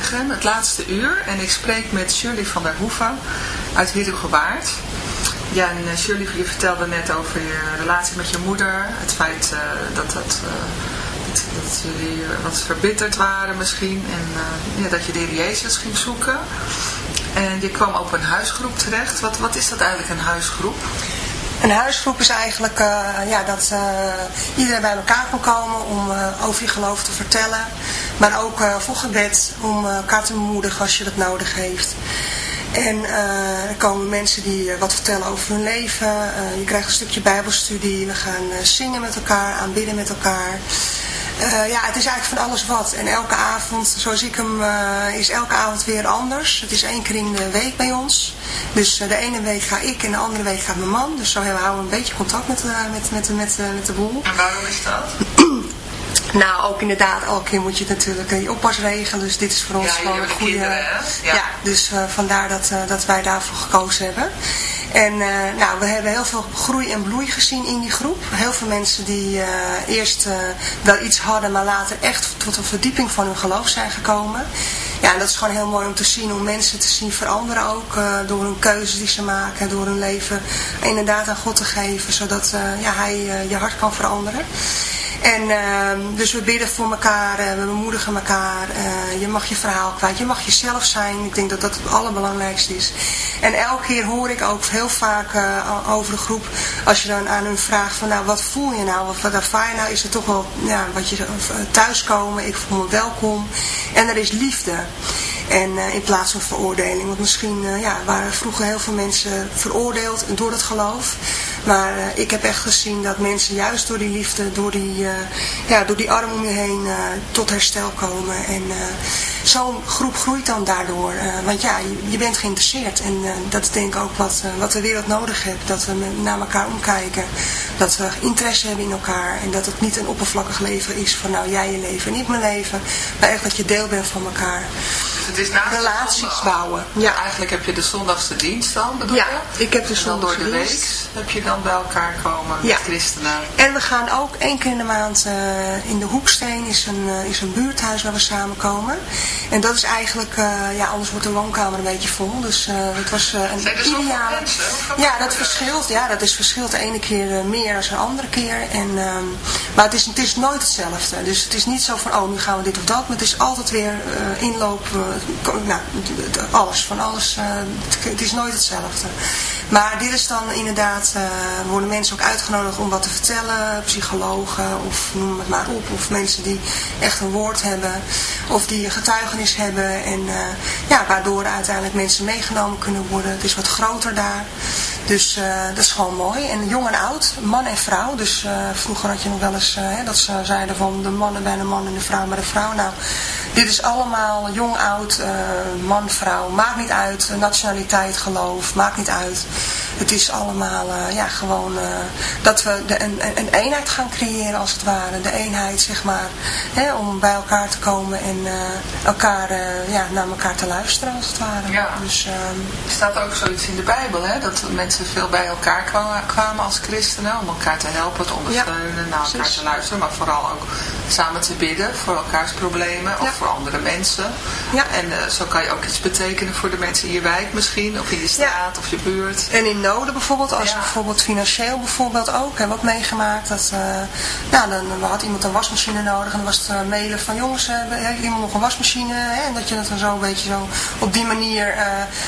Van het laatste uur. En ik spreek met Shirley van der Hoeven uit Wiedegewaard. Ja, en uh, Shirley, je vertelde net over je relatie met je moeder. Het feit uh, dat, dat, uh, dat, dat, jullie wat verbitterd waren misschien. En ja, dat je de heer Jezus ging zoeken. En je kwam op een huisgroep terecht. Wat, wat is dat eigenlijk, een huisgroep? Een huisgroep is eigenlijk uh, ja, dat uh, iedereen bij elkaar kan komen om uh, over je geloof te vertellen. Maar ook voor gebed om elkaar te bemoedigen als je dat nodig heeft. En er komen mensen die wat vertellen over hun leven. je krijgt een stukje bijbelstudie. We gaan zingen met elkaar, aanbidden met elkaar. Uh, ja, het is eigenlijk van alles wat. En elke avond, zoals ik hem, uh, is elke avond weer anders. Het is één keer in de week bij ons. Dus uh, de ene week ga ik en de andere week gaat mijn man. Dus zo houden we een beetje contact met, met, met, met, met de boel. En waarom is dat? Nou, ook inderdaad, elke keer moet je natuurlijk je oppas regelen. Dus dit is voor ons ja, gewoon een goede... Kinderen, ja. ja. dus vandaar dat, dat wij daarvoor gekozen hebben. En uh, nou, we hebben heel veel groei en bloei gezien in die groep. Heel veel mensen die uh, eerst uh, wel iets hadden, maar later echt tot een verdieping van hun geloof zijn gekomen. Ja, en dat is gewoon heel mooi om te zien, om mensen te zien veranderen ook door hun keuzes die ze maken, door hun leven inderdaad aan God te geven, zodat ja, hij je hart kan veranderen. En uh, dus we bidden voor elkaar, uh, we bemoedigen elkaar. Uh, je mag je verhaal kwijt, je mag jezelf zijn. Ik denk dat dat het allerbelangrijkste is. En elke keer hoor ik ook heel vaak uh, over de groep, als je dan aan hun vraagt van nou wat voel je nou, wat, wat ervaar je nou, is het toch wel ja, wat je thuiskomen, ik voel me welkom. En er is liefde. En in plaats van veroordeling. Want misschien ja, waren vroeger heel veel mensen veroordeeld door het geloof. Maar uh, ik heb echt gezien dat mensen juist door die liefde, door die, ja, door die arm om je heen tot herstel komen. En zo'n groep groeit dan daardoor. want ja, je, je, bent geïnteresseerd. En dat is denk ik ook wat, wat de wereld nodig heeft. Dat we naar elkaar omkijken. Dat we interesse hebben in elkaar. En dat het niet een oppervlakkig leven is van nou jij je leven en ik mijn leven. Maar echt dat je deel bent van elkaar. Dus het is naast relaties bouwen. Ja. Eigenlijk heb je de zondagse dienst dan, bedoel ja, je? ik heb de zondagse door de week heb je dan bij elkaar komen ja. met christenen. En we gaan ook één keer in de maand uh, in de Hoeksteen is een, uh, is een buurthuis waar we samenkomen. En dat is eigenlijk, uh, ja anders wordt de woonkamer een beetje vol. Dus het was een Zijn er ideale... mensen? Ja, dat verschilt. Ja, dat is verschilt de ene keer meer dan de andere keer. En, um, maar het is, het is nooit hetzelfde. Dus het is niet zo van, oh nu gaan we dit of dat. Maar het is altijd weer inloop, nou, alles, van alles. Uh, het is nooit hetzelfde. Maar dit is dan inderdaad, uh, worden mensen ook uitgenodigd om wat te vertellen. Psychologen of noem het maar op. Of mensen die echt een woord hebben. Of die getuigenis hebben. En uh, ja, waardoor uiteindelijk mensen meegenomen kunnen worden. Het is wat groter daar. Dus uh, dat is gewoon mooi. En jong en oud, man en vrouw. Dus uh, vroeger had je nog wel eens uh, dat ze zeiden van de mannen bij de man en de vrouw bij de vrouw. Nou, dit is allemaal jong, oud, man, vrouw. Maakt niet uit. Nationaliteit, geloof, maakt niet uit. Het is allemaal ja, gewoon dat we de, een, een eenheid gaan creëren als het ware. De eenheid zeg maar. Hè, om bij elkaar te komen en elkaar, ja, naar elkaar te luisteren als het ware. Ja. Dus, er staat ook zoiets in de Bijbel hè. Dat mensen veel bij elkaar kwamen als christenen om elkaar te helpen, te ondersteunen, ja, naar elkaar te luisteren, maar vooral ook samen te bidden voor elkaars problemen of voor andere mensen. Ja. En uh, zo kan je ook iets betekenen voor de mensen in je wijk misschien, of in je straat of je buurt. En in noden bijvoorbeeld, als je bijvoorbeeld financieel bijvoorbeeld ook, hebben we ook meegemaakt dat, uh, nou dan had iemand een wasmachine nodig en dan was het uh, mailen van jongens, heeft iemand nog een wasmachine? Hè? En dat je dat dan zo een beetje zo op die manier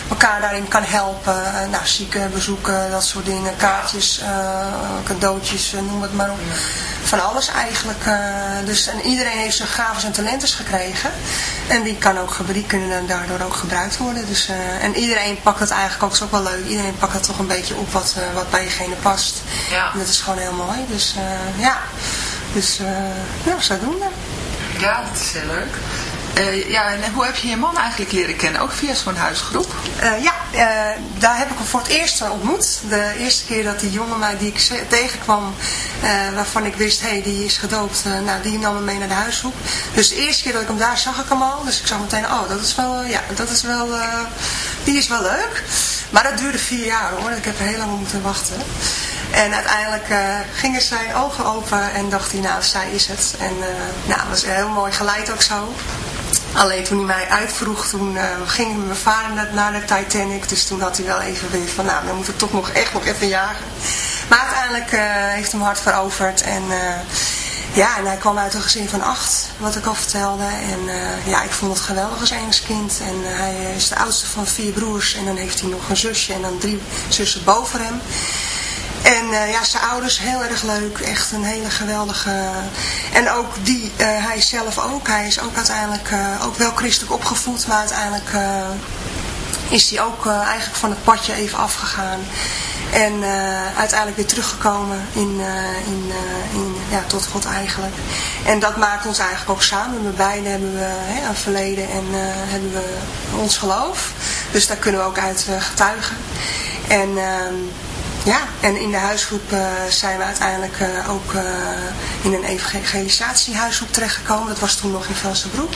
elkaar daarin kan helpen. nou, zieken bezoeken, dat soort dingen, kaartjes, uh, cadeautjes, noem het maar op. Van alles eigenlijk. Uh, dus, en iedereen heeft zijn gaven en talenten gekregen. En die, kan ook, die kunnen daardoor ook gebruikt worden. Dus, en iedereen pakt het eigenlijk ook, is ook wel leuk. Iedereen pakt het toch een beetje op wat, wat bij jegene past. Ja. En dat is gewoon heel mooi. Dus ja, dus ja, zo doen we. Ja, dat is heel leuk. Uh, ja, en hoe heb je je man eigenlijk leren kennen? Ook via zo'n huisgroep? Uh, ja, uh, daar heb ik hem voor het eerst ontmoet. De eerste keer dat die jongen mij die ik tegenkwam, waarvan ik wist, hé, hey, die is gedoopt, nou, die nam me mee naar de huisgroep. Dus de eerste keer dat ik hem daar zag ik hem al. Dus ik zag meteen, oh, dat is wel, ja, dat is wel, die is wel leuk. Maar dat duurde vier jaar hoor, ik heb er heel lang moeten wachten. En uiteindelijk gingen zijn ogen open en dacht hij, nou, zij is het. En nou, dat was heel mooi geleid ook zo. Alleen toen hij mij uitvroeg, toen uh, ging mijn vader naar de Titanic. Dus toen had hij wel even weer van, nou, dan moet ik toch nog echt nog even jagen. Maar uiteindelijk uh, heeft hem hard veroverd. En uh, ja, en hij kwam uit een gezin van acht, wat ik al vertelde. En ja, ik vond het geweldig als kind. En hij is de oudste van vier broers. En dan heeft hij nog een zusje en dan drie zussen boven hem. En uh, ja, zijn ouders, heel erg leuk. Echt een hele geweldige... En ook die, uh, hij zelf ook. Hij is ook uiteindelijk ook wel christelijk opgevoed. Maar uiteindelijk is hij ook eigenlijk van het padje even afgegaan. En uiteindelijk weer teruggekomen in, in, in, ja, tot God eigenlijk. En dat maakt ons eigenlijk ook samen. We beiden hebben we hè, een verleden en hebben we ons geloof. Dus daar kunnen we ook uit getuigen. En... Ja, en in de huisgroep uh, zijn we uiteindelijk uh, ook uh, in een evangelisatiehuisgroep terechtgekomen. Dat was toen nog in Velsenbroek.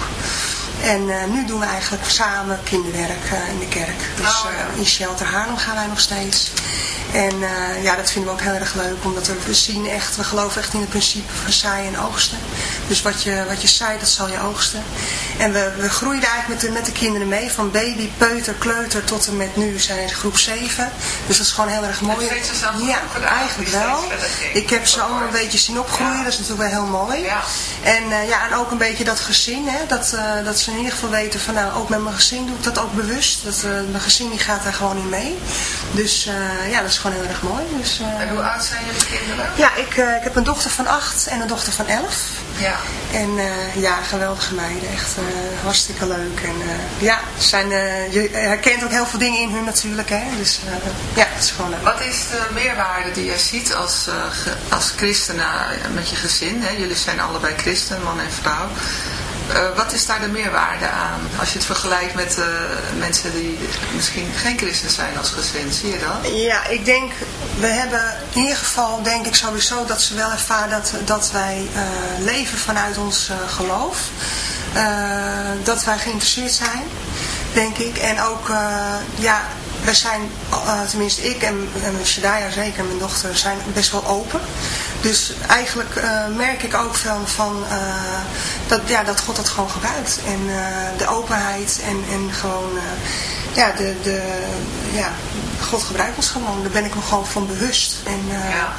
En nu doen we eigenlijk samen kinderwerk in de kerk. Dus oh, ja. in Shelter Haarlem gaan wij nog steeds. En ja, dat vinden we ook heel erg leuk, omdat we zien echt, we geloven echt in het principe van zaaien en oogsten. Dus wat je, wat je zaait, dat zal je oogsten. En we, we groeien eigenlijk met de, met de kinderen mee, van baby, peuter, kleuter tot en met nu zijn ze groep 7. Dus dat is gewoon heel erg mooi. Ja, eigenlijk wel. Ik heb ze allemaal een beetje zien opgroeien, dat is natuurlijk wel heel mooi. Ja. En, ja, en ook een beetje dat gezin, hè, dat, dat ze in ieder geval weten van nou, ook met mijn gezin doe ik dat ook bewust. Dat, mijn gezin die gaat daar gewoon in mee. Dus ja, dat is gewoon heel erg mooi. Dus, uh, en hoe oud zijn jullie kinderen? Ja, ik, ik heb een dochter van 8 en een dochter van 11. Ja. En ja, geweldige meiden. Echt hartstikke leuk. En ja, zijn, je herkent ook heel veel dingen in hun natuurlijk. Hè? Dus ja, het is gewoon leuk. Wat is de meerwaarde die je ziet als, als christen met je gezin? Hè? Jullie zijn allebei christen, man en vrouw. Uh, wat is daar de meerwaarde aan? Als je het vergelijkt met uh, mensen die misschien geen christen zijn als gezin, zie je dat? Ja, ik denk, we hebben in ieder geval, denk ik sowieso, dat ze wel ervaren dat, dat wij uh, leven vanuit ons geloof. dat wij geïnteresseerd zijn, denk ik. En ook, ja, we zijn, tenminste ik en, en Shadaya zeker, mijn dochter, zijn best wel open. Dus eigenlijk uh, merk ik ook van, van uh, dat, ja, dat God dat gewoon gebruikt. En de openheid en, en gewoon, ja, de, de, ja, God gebruikt ons gewoon. Daar ben ik me gewoon van bewust. En, ja.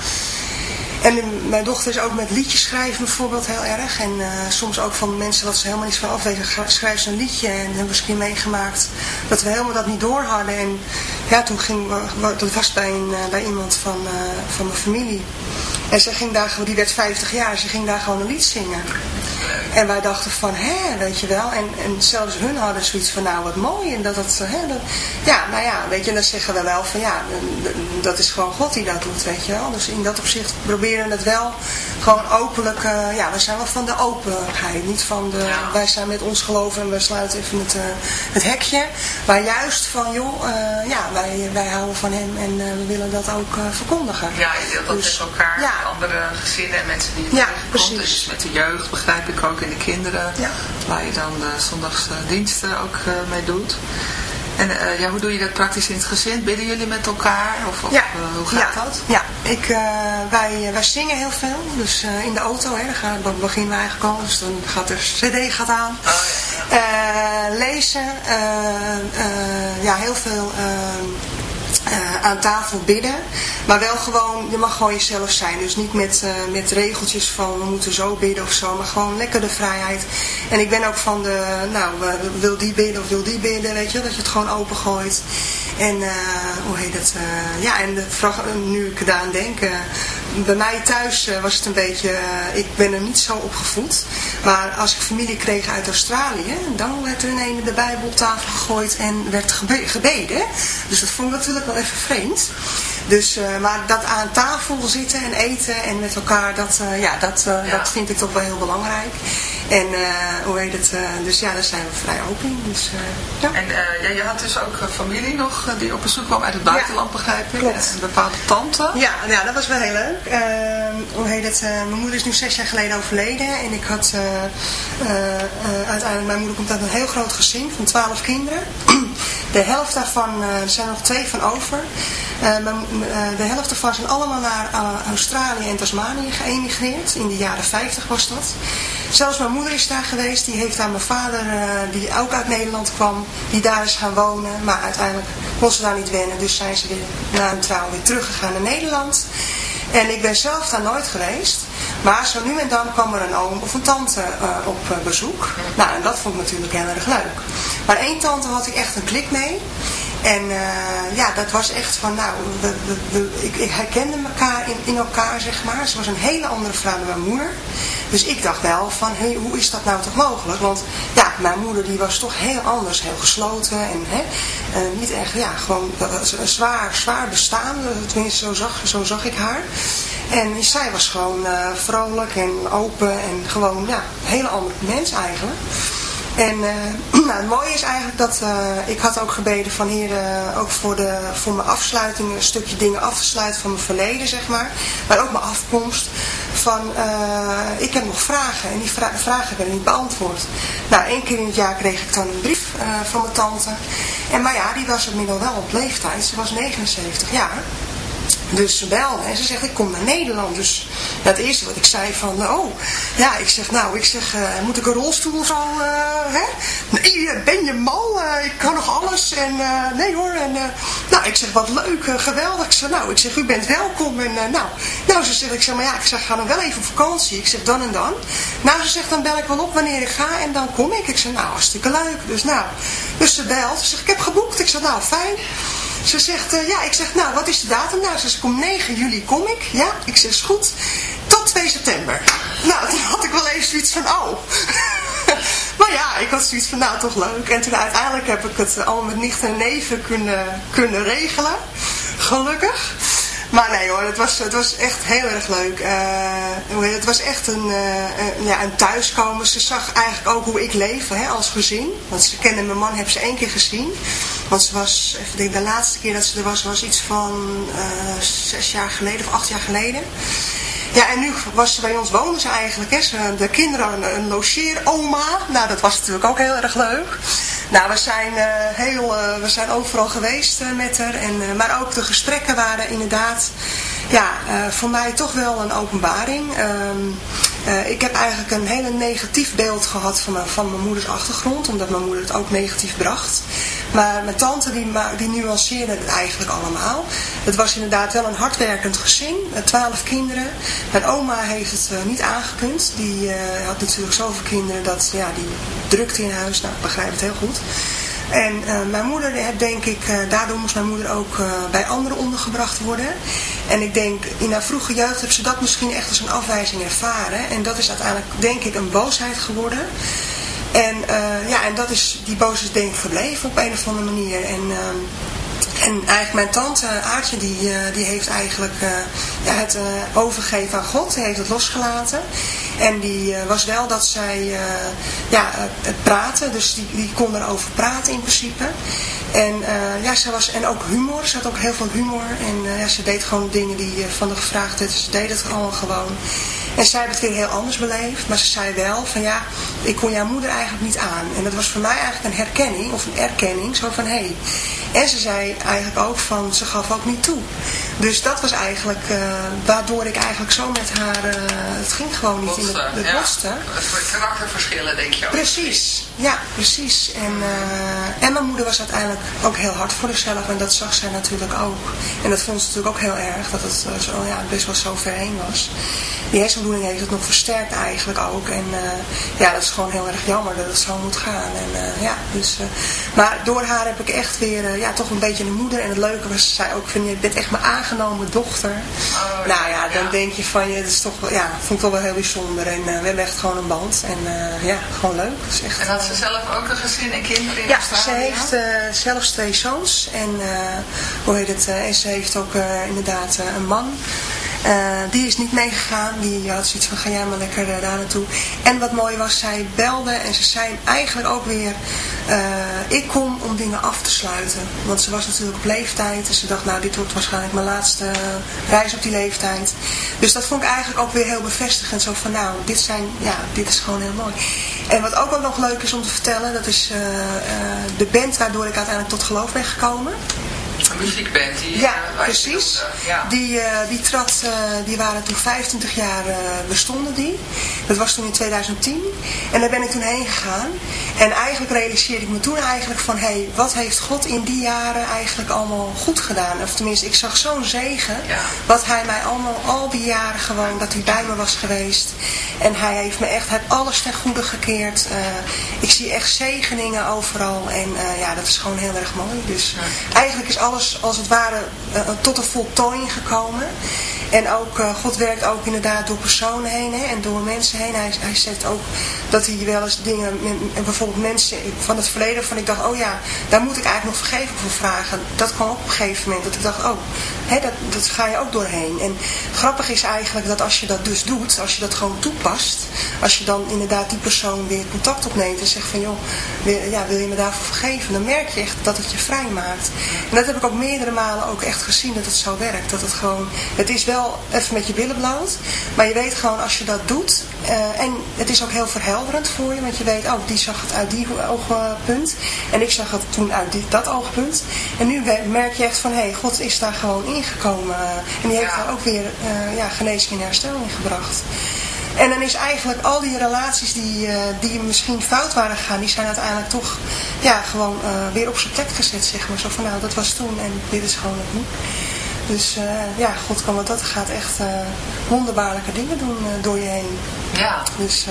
En mijn dochter is ook met liedjes schrijven bijvoorbeeld heel erg. En uh, soms ook van mensen wat ze helemaal niet van afweten, schrijven ze een liedje. En hebben keer meegemaakt dat we helemaal dat niet door hadden. En ja, toen ging, dat was bij, een, bij iemand van, uh, van mijn familie. En ze ging daar, die werd 50 jaar, ze ging daar gewoon een lied zingen. En wij dachten van, hè, weet je wel. En, en zelfs hun hadden zoiets van, nou wat mooi. En dat het, hè, dat, ja, nou ja, weet je, dan zeggen we wel van, ja, dat is gewoon God die dat doet, weet je wel. Dus in dat opzicht proberen het wel gewoon openlijk, uh, ja, we zijn wel van de openheid. Niet van de, wij zijn met ons geloven en we sluiten even het, uh, het hekje. Maar juist van, joh, uh, ja, wij, wij houden van hem en we willen dat ook verkondigen. Ja, je deelt dat dus, met elkaar, ja. andere gezinnen en mensen die het ja, precies. Dus met de jeugd begrijp ik ook en de kinderen. Ja. Waar je dan de zondagsdiensten ook mee doet. En uh, ja, hoe doe je dat praktisch in het gezin? Bidden jullie met elkaar? Of, of ja. Uh, hoe gaat ja. dat? Ja, ik, uh, wij, wij zingen heel veel. Dus in de auto, hè, dan, gaan, dan beginnen we eigenlijk al. Dus dan gaat de cd gaat aan. Oh, ja, lezen. ja, heel veel uh, aan tafel bidden. Maar wel gewoon, je mag gewoon jezelf zijn. Dus niet met, uh, met regeltjes van we moeten zo bidden of zo. Maar gewoon lekker de vrijheid. En ik ben ook van de, nou, wil die bidden of wil die bidden, weet je. Dat je het gewoon opengooit. En uh, hoe heet het? ja, en de, nu ik eraan denk, bij mij thuis was het een beetje, ik ben er niet zo opgevoed. Maar als ik familie kreeg uit Australië, dan werd er ineens de Bijbel op tafel gegooid en werd gebeden. Dus dat vond ik natuurlijk wel even vreemd. Dus, uh, maar dat aan tafel zitten en eten en met elkaar, dat, uh, ja, dat, ja. dat vind ik toch wel heel belangrijk. En hoe heet het, dus ja, daar zijn we vrij open in. Dus, ja. En ja, je had dus ook familie nog die op bezoek kwam uit het buitenland, ja, begrijp ik? Klopt. Een bepaalde tante? Ja, ja, dat was wel heel leuk. Ehm, hoe heet het, mijn moeder is nu zes jaar geleden overleden en ik had uiteindelijk, mijn moeder komt uit een heel groot gezin van twaalf kinderen. De helft daarvan, er zijn er nog twee van over. De helft daarvan zijn allemaal naar Australië en Tasmanië geëmigreerd. In de jaren 50 was dat. Zelfs mijn moeder is daar geweest. Die heeft aan mijn vader, die ook uit Nederland kwam, die daar is gaan wonen. Maar uiteindelijk kon ze daar niet wennen. Dus zijn ze weer na een trouw weer teruggegaan naar Nederland. En ik ben zelf daar nooit geweest. Maar zo nu en dan kwam er een oom of een tante op bezoek. Nou, en dat vond ik natuurlijk heel erg leuk. Maar één tante had ik echt een klik mee. En uh, ja, dat was echt van, nou, we, ik, ik, herkende elkaar in, in elkaar, zeg maar. Ze was een hele andere vrouw dan mijn moeder. Dus ik dacht wel van, hé, hey, hoe is dat nou toch mogelijk? Want ja, mijn moeder die was toch heel anders, heel gesloten. En hè, uh, niet echt, ja, gewoon een zwaar, zwaar bestaan. Tenminste, zo zag, zo zag ik haar. En zij was gewoon vrolijk en open en gewoon, ja, een hele andere mens eigenlijk. En uh, nou, het mooie is eigenlijk dat uh, ik had ook gebeden van hier uh, ook voor, de, voor mijn afsluiting een stukje dingen af te sluiten van mijn verleden zeg maar. Maar ook mijn afkomst. Van ik heb nog vragen en die vra vragen werden niet beantwoord. Nou één keer in het jaar kreeg ik dan een brief van mijn tante. En maar ja die was inmiddels wel op leeftijd. Ze was 79 jaar. Dus ze belde en ze zegt, ik kom naar Nederland. Dus het eerste wat ik zei van, oh, ja, ik zeg, nou, ik zeg, uh, moet ik een rolstoel zo, uh, hè? Nee, eh, ben je mal? Uh, ik kan nog alles. En nee hoor. En, nou, ik zeg, wat leuk, geweldig. Ik zeg, nou, ik zeg, u bent welkom. En nou, nou, ze zegt, ik zeg, maar ja, ik zeg, ga dan wel even op vakantie. Ik zeg, dan en dan. Nou, ze zegt, dan bel ik wel op wanneer ik ga en dan kom ik. Ik zeg, nou, hartstikke leuk. Dus nou, dus ze belt. Ze zegt, ik heb geboekt. Ik zeg, nou, fijn. Ze zegt, uh, ja, ik zeg, nou, wat is de datum? Nou, ze zegt, om 9 juli kom ik. Ja, ik zeg, goed. Tot 2 september. Nou, toen had ik wel even zoiets van, oh. maar ja, ik had zoiets van, nou, toch leuk. En toen uiteindelijk heb ik het allemaal met nicht en neven kunnen, kunnen regelen. Gelukkig. Maar nee hoor, het was, het was echt heel erg leuk. Uh, het was echt een, uh, ja, een thuiskomen. Ze zag eigenlijk ook hoe ik leef hè, als gezin. Want ze kende mijn man, heb ze één keer gezien. Want ze was, even denk, de laatste keer dat ze er was, was iets van uh, zes jaar geleden of acht jaar geleden. Ja, en nu was ze bij ons, wonen ze eigenlijk. Hè. Ze, de kinderen hadden een logeeroma. Nou, dat was natuurlijk ook heel erg leuk. Nou, we zijn, uh, heel, uh, we zijn overal geweest uh, met haar. En, maar ook de gesprekken waren inderdaad, ja, voor mij toch wel een openbaring. Um, ik heb eigenlijk een hele negatief beeld gehad van mijn, van mijn moeders achtergrond. Omdat mijn moeder het ook negatief bracht. Maar mijn tante die, die nuanceerde het eigenlijk allemaal. Het was inderdaad wel een hardwerkend gezin. Twaalf kinderen. Mijn oma heeft het niet aangekund. Die had natuurlijk zoveel kinderen dat ja, die drukte in huis. Nou, ik begrijp het heel goed. En uh, mijn moeder, denk ik, uh, daardoor moest mijn moeder ook bij anderen ondergebracht worden. En ik denk, in haar vroege jeugd heeft ze dat misschien echt als een afwijzing ervaren. En dat is uiteindelijk, denk ik, een boosheid geworden. En ja, en dat is, die boosheid denk ik gebleven op een of andere manier. En en eigenlijk mijn tante Aartje, die, die heeft eigenlijk ja, het overgegeven aan God. Die heeft het losgelaten. En die was wel dat zij ja, het praten. Dus die, die kon erover praten in principe. En, ja, ze was, en ook humor. Ze had ook heel veel humor. En ja, ze deed gewoon dingen die van de gevraagd werd. Ze deed het allemaal gewoon. En zij heeft het weer heel anders beleefd. Maar ze zei wel van ja, ik kon jouw moeder eigenlijk niet aan. En dat was voor mij eigenlijk een herkenning of een erkenning. Zo van hé. Hey. En ze zei eigenlijk ook van, ze gaf ook niet toe. Dus dat was eigenlijk, uh, waardoor ik eigenlijk zo met haar, uh, het ging gewoon niet in de, de ja. bosten. Karakterverschillen denk je ook. Precies, ja, precies. En, uh, en mijn moeder was uiteindelijk ook heel hard voor zichzelf en dat zag zij natuurlijk ook. En dat vond ze natuurlijk ook heel erg, dat het zo, ja, best wel zo ver heen was. Die heeft het nog versterkt eigenlijk ook. En ja, dat is gewoon heel erg jammer dat het zo moet gaan. En, ja, dus, maar door haar heb ik echt weer, ja, toch een beetje een moeder. En het leuke was, zij ook van, je bent echt mijn aangenomen dochter. Oh, nou ja, dan ja. denk je van, je, dat is toch, ja, vond ik toch wel heel bijzonder. En we hebben echt gewoon een band. En ja, gewoon leuk. Dus echt, en had ze zelf ook een gezin en kinderen in ja, ze heeft zelfs twee zoons. En hoe heet het, en ze heeft ook inderdaad een man. Uh, die is niet meegegaan. Die had zoiets van, ga jij maar lekker uh, daar naartoe. En wat mooi was, zij belde en ze zei eigenlijk ook weer, uh, ik kom om dingen af te sluiten. Want ze was natuurlijk op leeftijd. En ze dacht, nou dit wordt waarschijnlijk mijn laatste reis op die leeftijd. Dus dat vond ik eigenlijk ook weer heel bevestigend. Zo van, nou, dit, zijn, ja, dit is gewoon heel mooi. En wat ook wel nog leuk is om te vertellen, dat is de band waardoor ik uiteindelijk tot geloof ben gekomen. Muziekband. Die, ja, uh, precies. Ja. Die, uh, die, trad, uh, die waren toen 25 jaar bestonden die. Dat was toen in 2010. En daar ben ik toen heen gegaan. En eigenlijk realiseerde ik me toen eigenlijk van, hé, hey, wat heeft God in die jaren eigenlijk allemaal goed gedaan? Of tenminste, ik zag zo'n zegen. Ja. Wat hij mij allemaal, al die jaren gewoon, dat hij bij me was geweest. En hij heeft me echt, hij heeft alles ten goede gekeerd. ik zie echt zegeningen overal. En ja, dat is gewoon heel erg mooi. Dus eigenlijk is alles als het ware uh, tot een voltooiing gekomen. En ook, uh, God werkt ook inderdaad door personen heen hè, en door mensen heen. Hij, hij zegt ook dat hij wel eens dingen, bijvoorbeeld mensen van het verleden, van ik dacht, oh ja, daar moet ik eigenlijk nog vergeving voor vragen. Dat kwam op een gegeven moment, dat ik dacht, oh, hè, dat, dat ga je ook doorheen. En grappig is eigenlijk dat als je dat dus doet, als je dat gewoon toepast, als je dan inderdaad die persoon weer contact opneemt en zegt van, joh, wil, ja, wil je me daarvoor vergeven? Dan merk je echt dat het je vrij maakt. En dat heb ik ook meerdere malen ook echt gezien dat het zo werkt. Dat het gewoon, het is wel wel even met je billen bloot. Maar je weet gewoon als je dat doet. Uh, en het is ook heel verhelderend voor je. Want je weet, oh die zag het uit die oogpunt. En ik zag het toen uit die, dat oogpunt. En nu merk je echt van, hé, hey, God is daar gewoon ingekomen. En die heeft daar ook weer uh, ja, genezing en herstel in gebracht. En dan is eigenlijk al die relaties die, uh, die misschien fout waren gegaan, die zijn uiteindelijk toch ja, gewoon uh, weer op zijn plek gezet, zeg maar. Zo van, nou, dat was toen en dit is gewoon het nu. Dus uh, ja, God kan wat dat gaat echt uh, wonderbaarlijke dingen doen uh, door je heen. Ja. Dus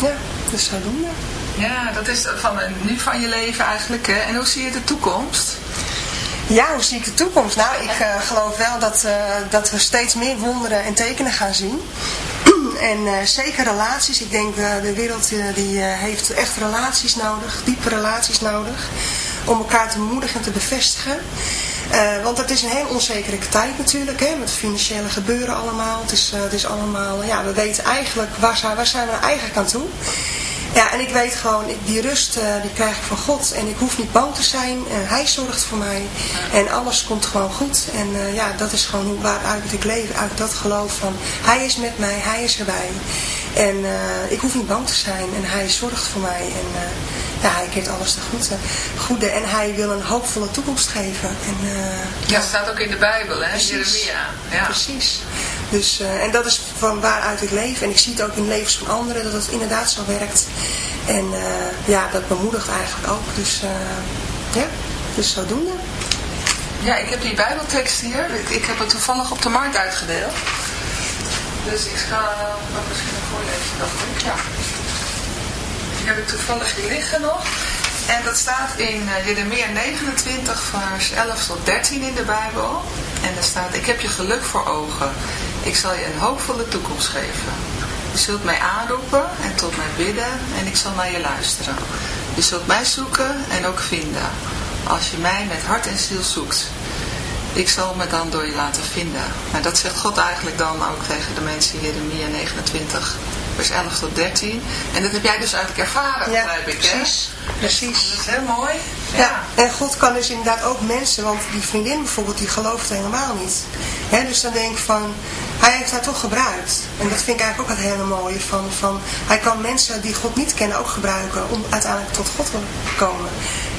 ja, dus zodoende. Ja, dat is van nu van je leven eigenlijk. Hè? En hoe zie je de toekomst? Ja, hoe zie ik de toekomst? Nou, ik geloof wel dat, dat we steeds meer wonderen en tekenen gaan zien. en zeker relaties. Ik denk de wereld die heeft echt relaties nodig, diepe relaties nodig. Om elkaar te bemoedigen en te bevestigen. Uh, want het is een heel onzekere tijd natuurlijk, hè, met financiële gebeuren allemaal. Het is, uh, het is allemaal, ja, we weten eigenlijk, waar zijn, waar zijn we eigenlijk aan toe? Ja, en ik weet gewoon, die rust uh, die krijg ik van God. En ik hoef niet bang te zijn. Hij zorgt voor mij. En alles komt gewoon goed. En ja, dat is gewoon waaruit ik leef. Uit dat geloof van, hij is met mij, hij is erbij. En ik hoef niet bang te zijn. En hij zorgt voor mij. En ja, hij keert alles te goede. goede. En hij wil een hoopvolle toekomst geven. En, ja, dat staat ook in de Bijbel, hè? Precies. Jeremia. Ja. Precies. Dus, uh, en dat is van waaruit ik leef. En ik zie het ook in levens van anderen dat het inderdaad zo werkt. En uh, ja, dat bemoedigt eigenlijk ook. Dus ja, dus zodoende. Ja, ik heb die bijbeltekst hier. Ik, ik heb het toevallig op de markt uitgedeeld. Dus ik ga dat misschien nog voorlezen, dacht ik. Ja. Ik heb het toevallig hier liggen nog. En dat staat in Jeremia 29 vers 11 tot 13 in de Bijbel. En daar staat, ik heb je geluk voor ogen. Ik zal je een hoopvolle toekomst geven. Je zult mij aanroepen en tot mij bidden en ik zal naar je luisteren. Je zult mij zoeken en ook vinden, als je mij met hart en ziel zoekt. Ik zal me dan door je laten vinden. Nou, dat zegt God eigenlijk dan ook tegen de mensen in Jeremia 29, vers 11 tot 13. En dat heb jij dus eigenlijk ervaren, ja, begrijp ik, precies, hè? Precies. Dat is heel mooi. Ja. ja. en God kan dus inderdaad ook mensen, want die vriendin bijvoorbeeld, die gelooft helemaal niet. Dus dan denk ik van, hij heeft haar toch gebruikt. En dat vind ik eigenlijk ook het hele mooie van, van, hij kan mensen die God niet kennen ook gebruiken om uiteindelijk tot God te komen.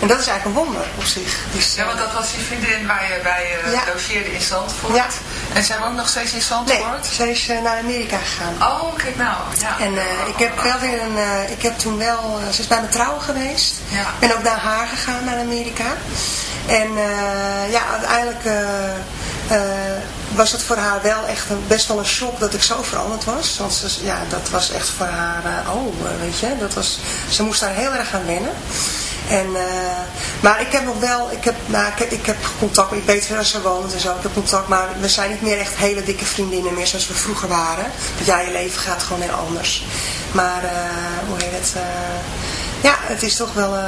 En dat is eigenlijk een wonder op zich. Dus, ja, want dat was die vriendin waar je bij uh, ja. logeerde in Zandvoort. Ja. En zij woont nog steeds in Zandvoort? Nee, zij is uh, naar Amerika gegaan. Oh, kijk nou. Ja. En uh, ik heb wel weer een, uh, ik heb toen wel, ze is bij mijn trouwen geweest. Ja. Ik ben ook naar haar gegaan, naar Amerika. En ja, uiteindelijk was het voor haar wel echt een, best wel een shock dat ik zo veranderd was. Want ze, ja, dat was echt voor haar, oh, weet je, dat was, ze moest daar heel erg aan wennen. En, uh, maar ik heb nog wel, ik heb, nou, ik heb, contact, ik weet waar ze woont en zo, ik heb contact, maar we zijn niet meer echt hele dikke vriendinnen meer zoals we vroeger waren. Want ja, je leven gaat gewoon heel anders. Maar, uh, hoe heet het, uh, ja, het is toch wel, uh,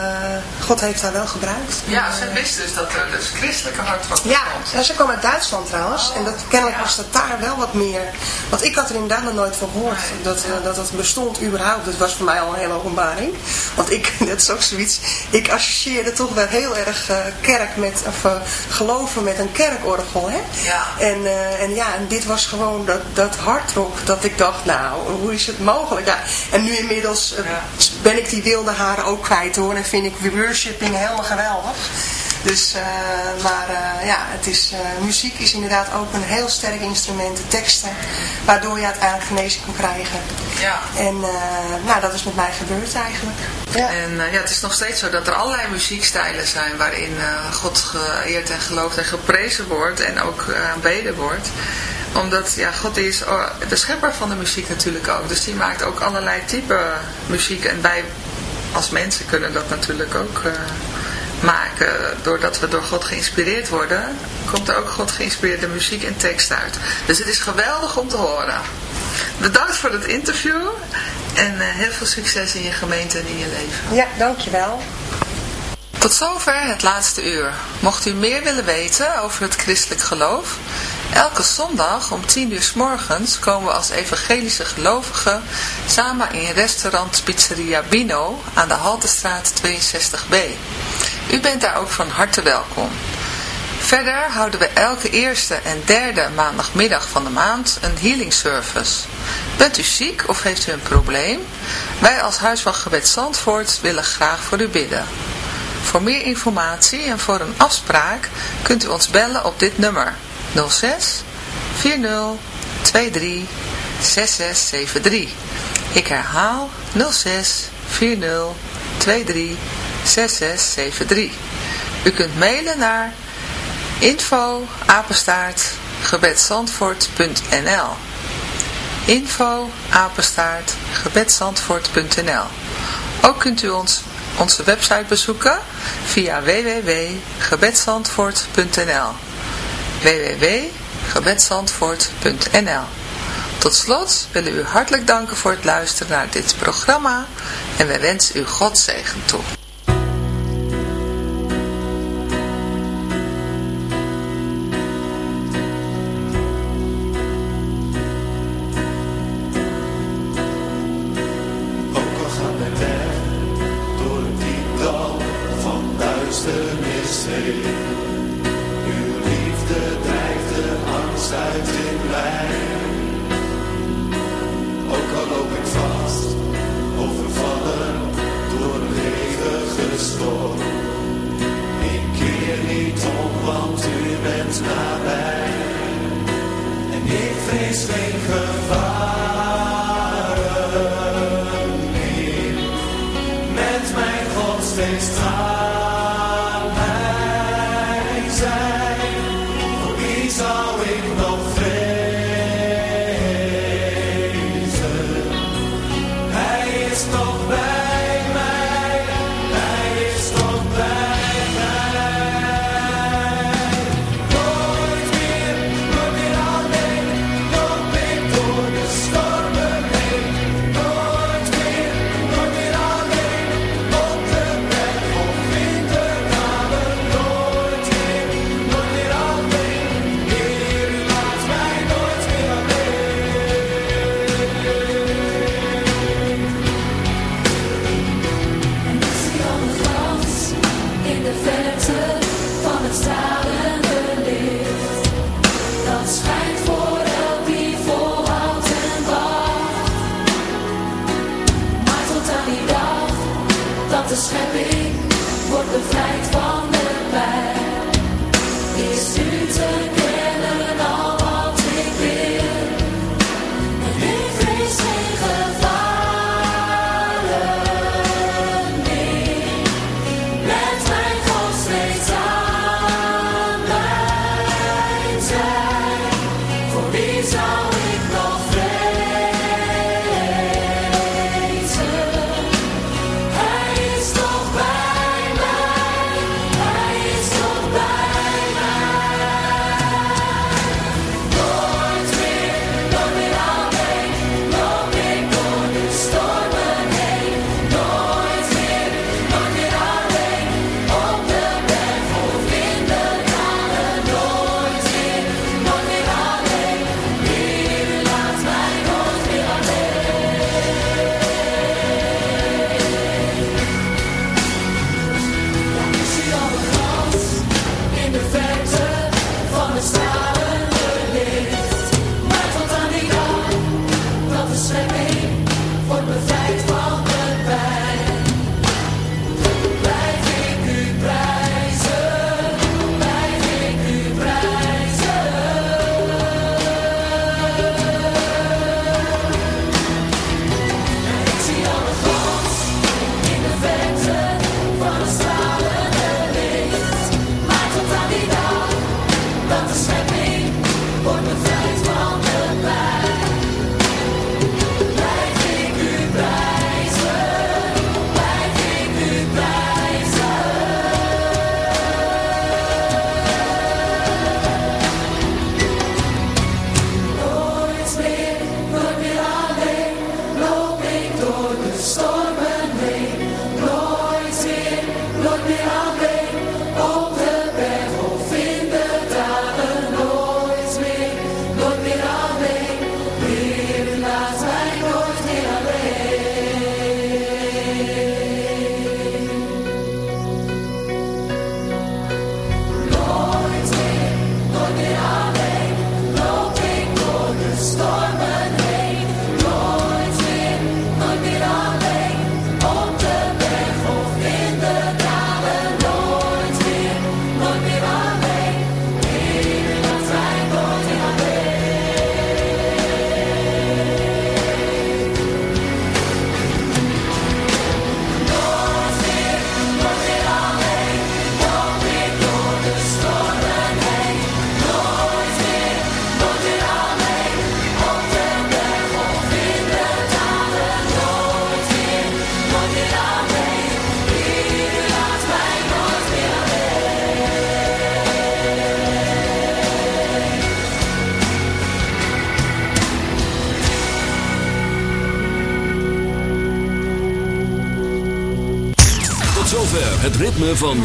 God heeft haar wel gebruikt. Ja, ze wist dus dat er dus christelijke hart was. Ja, ja, ze kwam uit Duitsland trouwens. Oh, en dat, kennelijk ja. was dat daar wel wat meer. Want ik had er inderdaad nog nooit van gehoord. Nee, dat, ja. uh, dat dat bestond überhaupt. Dat was voor mij al een hele openbaring. Want ik, dat is ook zoiets. Ik associeerde toch wel heel erg uh, kerk met, of geloven met een kerkorgel. Hè? Ja. En, en ja, en dit was gewoon dat, dat hardrock. Dat ik dacht, nou, hoe is het mogelijk? Ja. En nu inmiddels ben ik die wilde haren ook kwijt hoor. En vind ik worshipping helemaal geweldig. Dus, maar ja, het is, muziek is inderdaad ook een heel sterk instrument, de teksten, waardoor je uiteindelijk genezing kan krijgen. Ja. En nou, dat is met mij gebeurd eigenlijk. Ja. En ja, het is nog steeds zo dat er allerlei muziekstijlen zijn waarin God geëerd en geloofd en geprezen wordt en ook aanbeden wordt omdat, ja, God is oh, de schepper van de muziek natuurlijk ook. Dus die maakt ook allerlei type muziek. En wij als mensen kunnen dat natuurlijk ook uh, maken. Doordat we door God geïnspireerd worden, komt er ook God geïnspireerde muziek en tekst uit. Dus het is geweldig om te horen. Bedankt voor het interview. En uh, heel veel succes in je gemeente en in je leven. Ja, dankjewel. Tot zover het laatste uur. Mocht u meer willen weten over het christelijk geloof... Elke zondag om 10 uur s morgens komen we als evangelische gelovigen samen in restaurant Pizzeria Bino aan de Haltestraat 62b. U bent daar ook van harte welkom. Verder houden we elke eerste en derde maandagmiddag van de maand een healing service. Bent u ziek of heeft u een probleem? Wij als Huis van Gebed Zandvoort willen graag voor u bidden. Voor meer informatie en voor een afspraak kunt u ons bellen op dit nummer 06 40 23 6673. Ik herhaal 06 40 23 6673. U kunt mailen naar info apenstaart gebedsandvoort.nl info apenstaart gebedsandvoort.nl Ook kunt u ons, onze website bezoeken via www.gebedsandvoort.nl www.gebedsandvoort.nl Tot slot willen we u hartelijk danken voor het luisteren naar dit programma en we wensen u God zegen toe.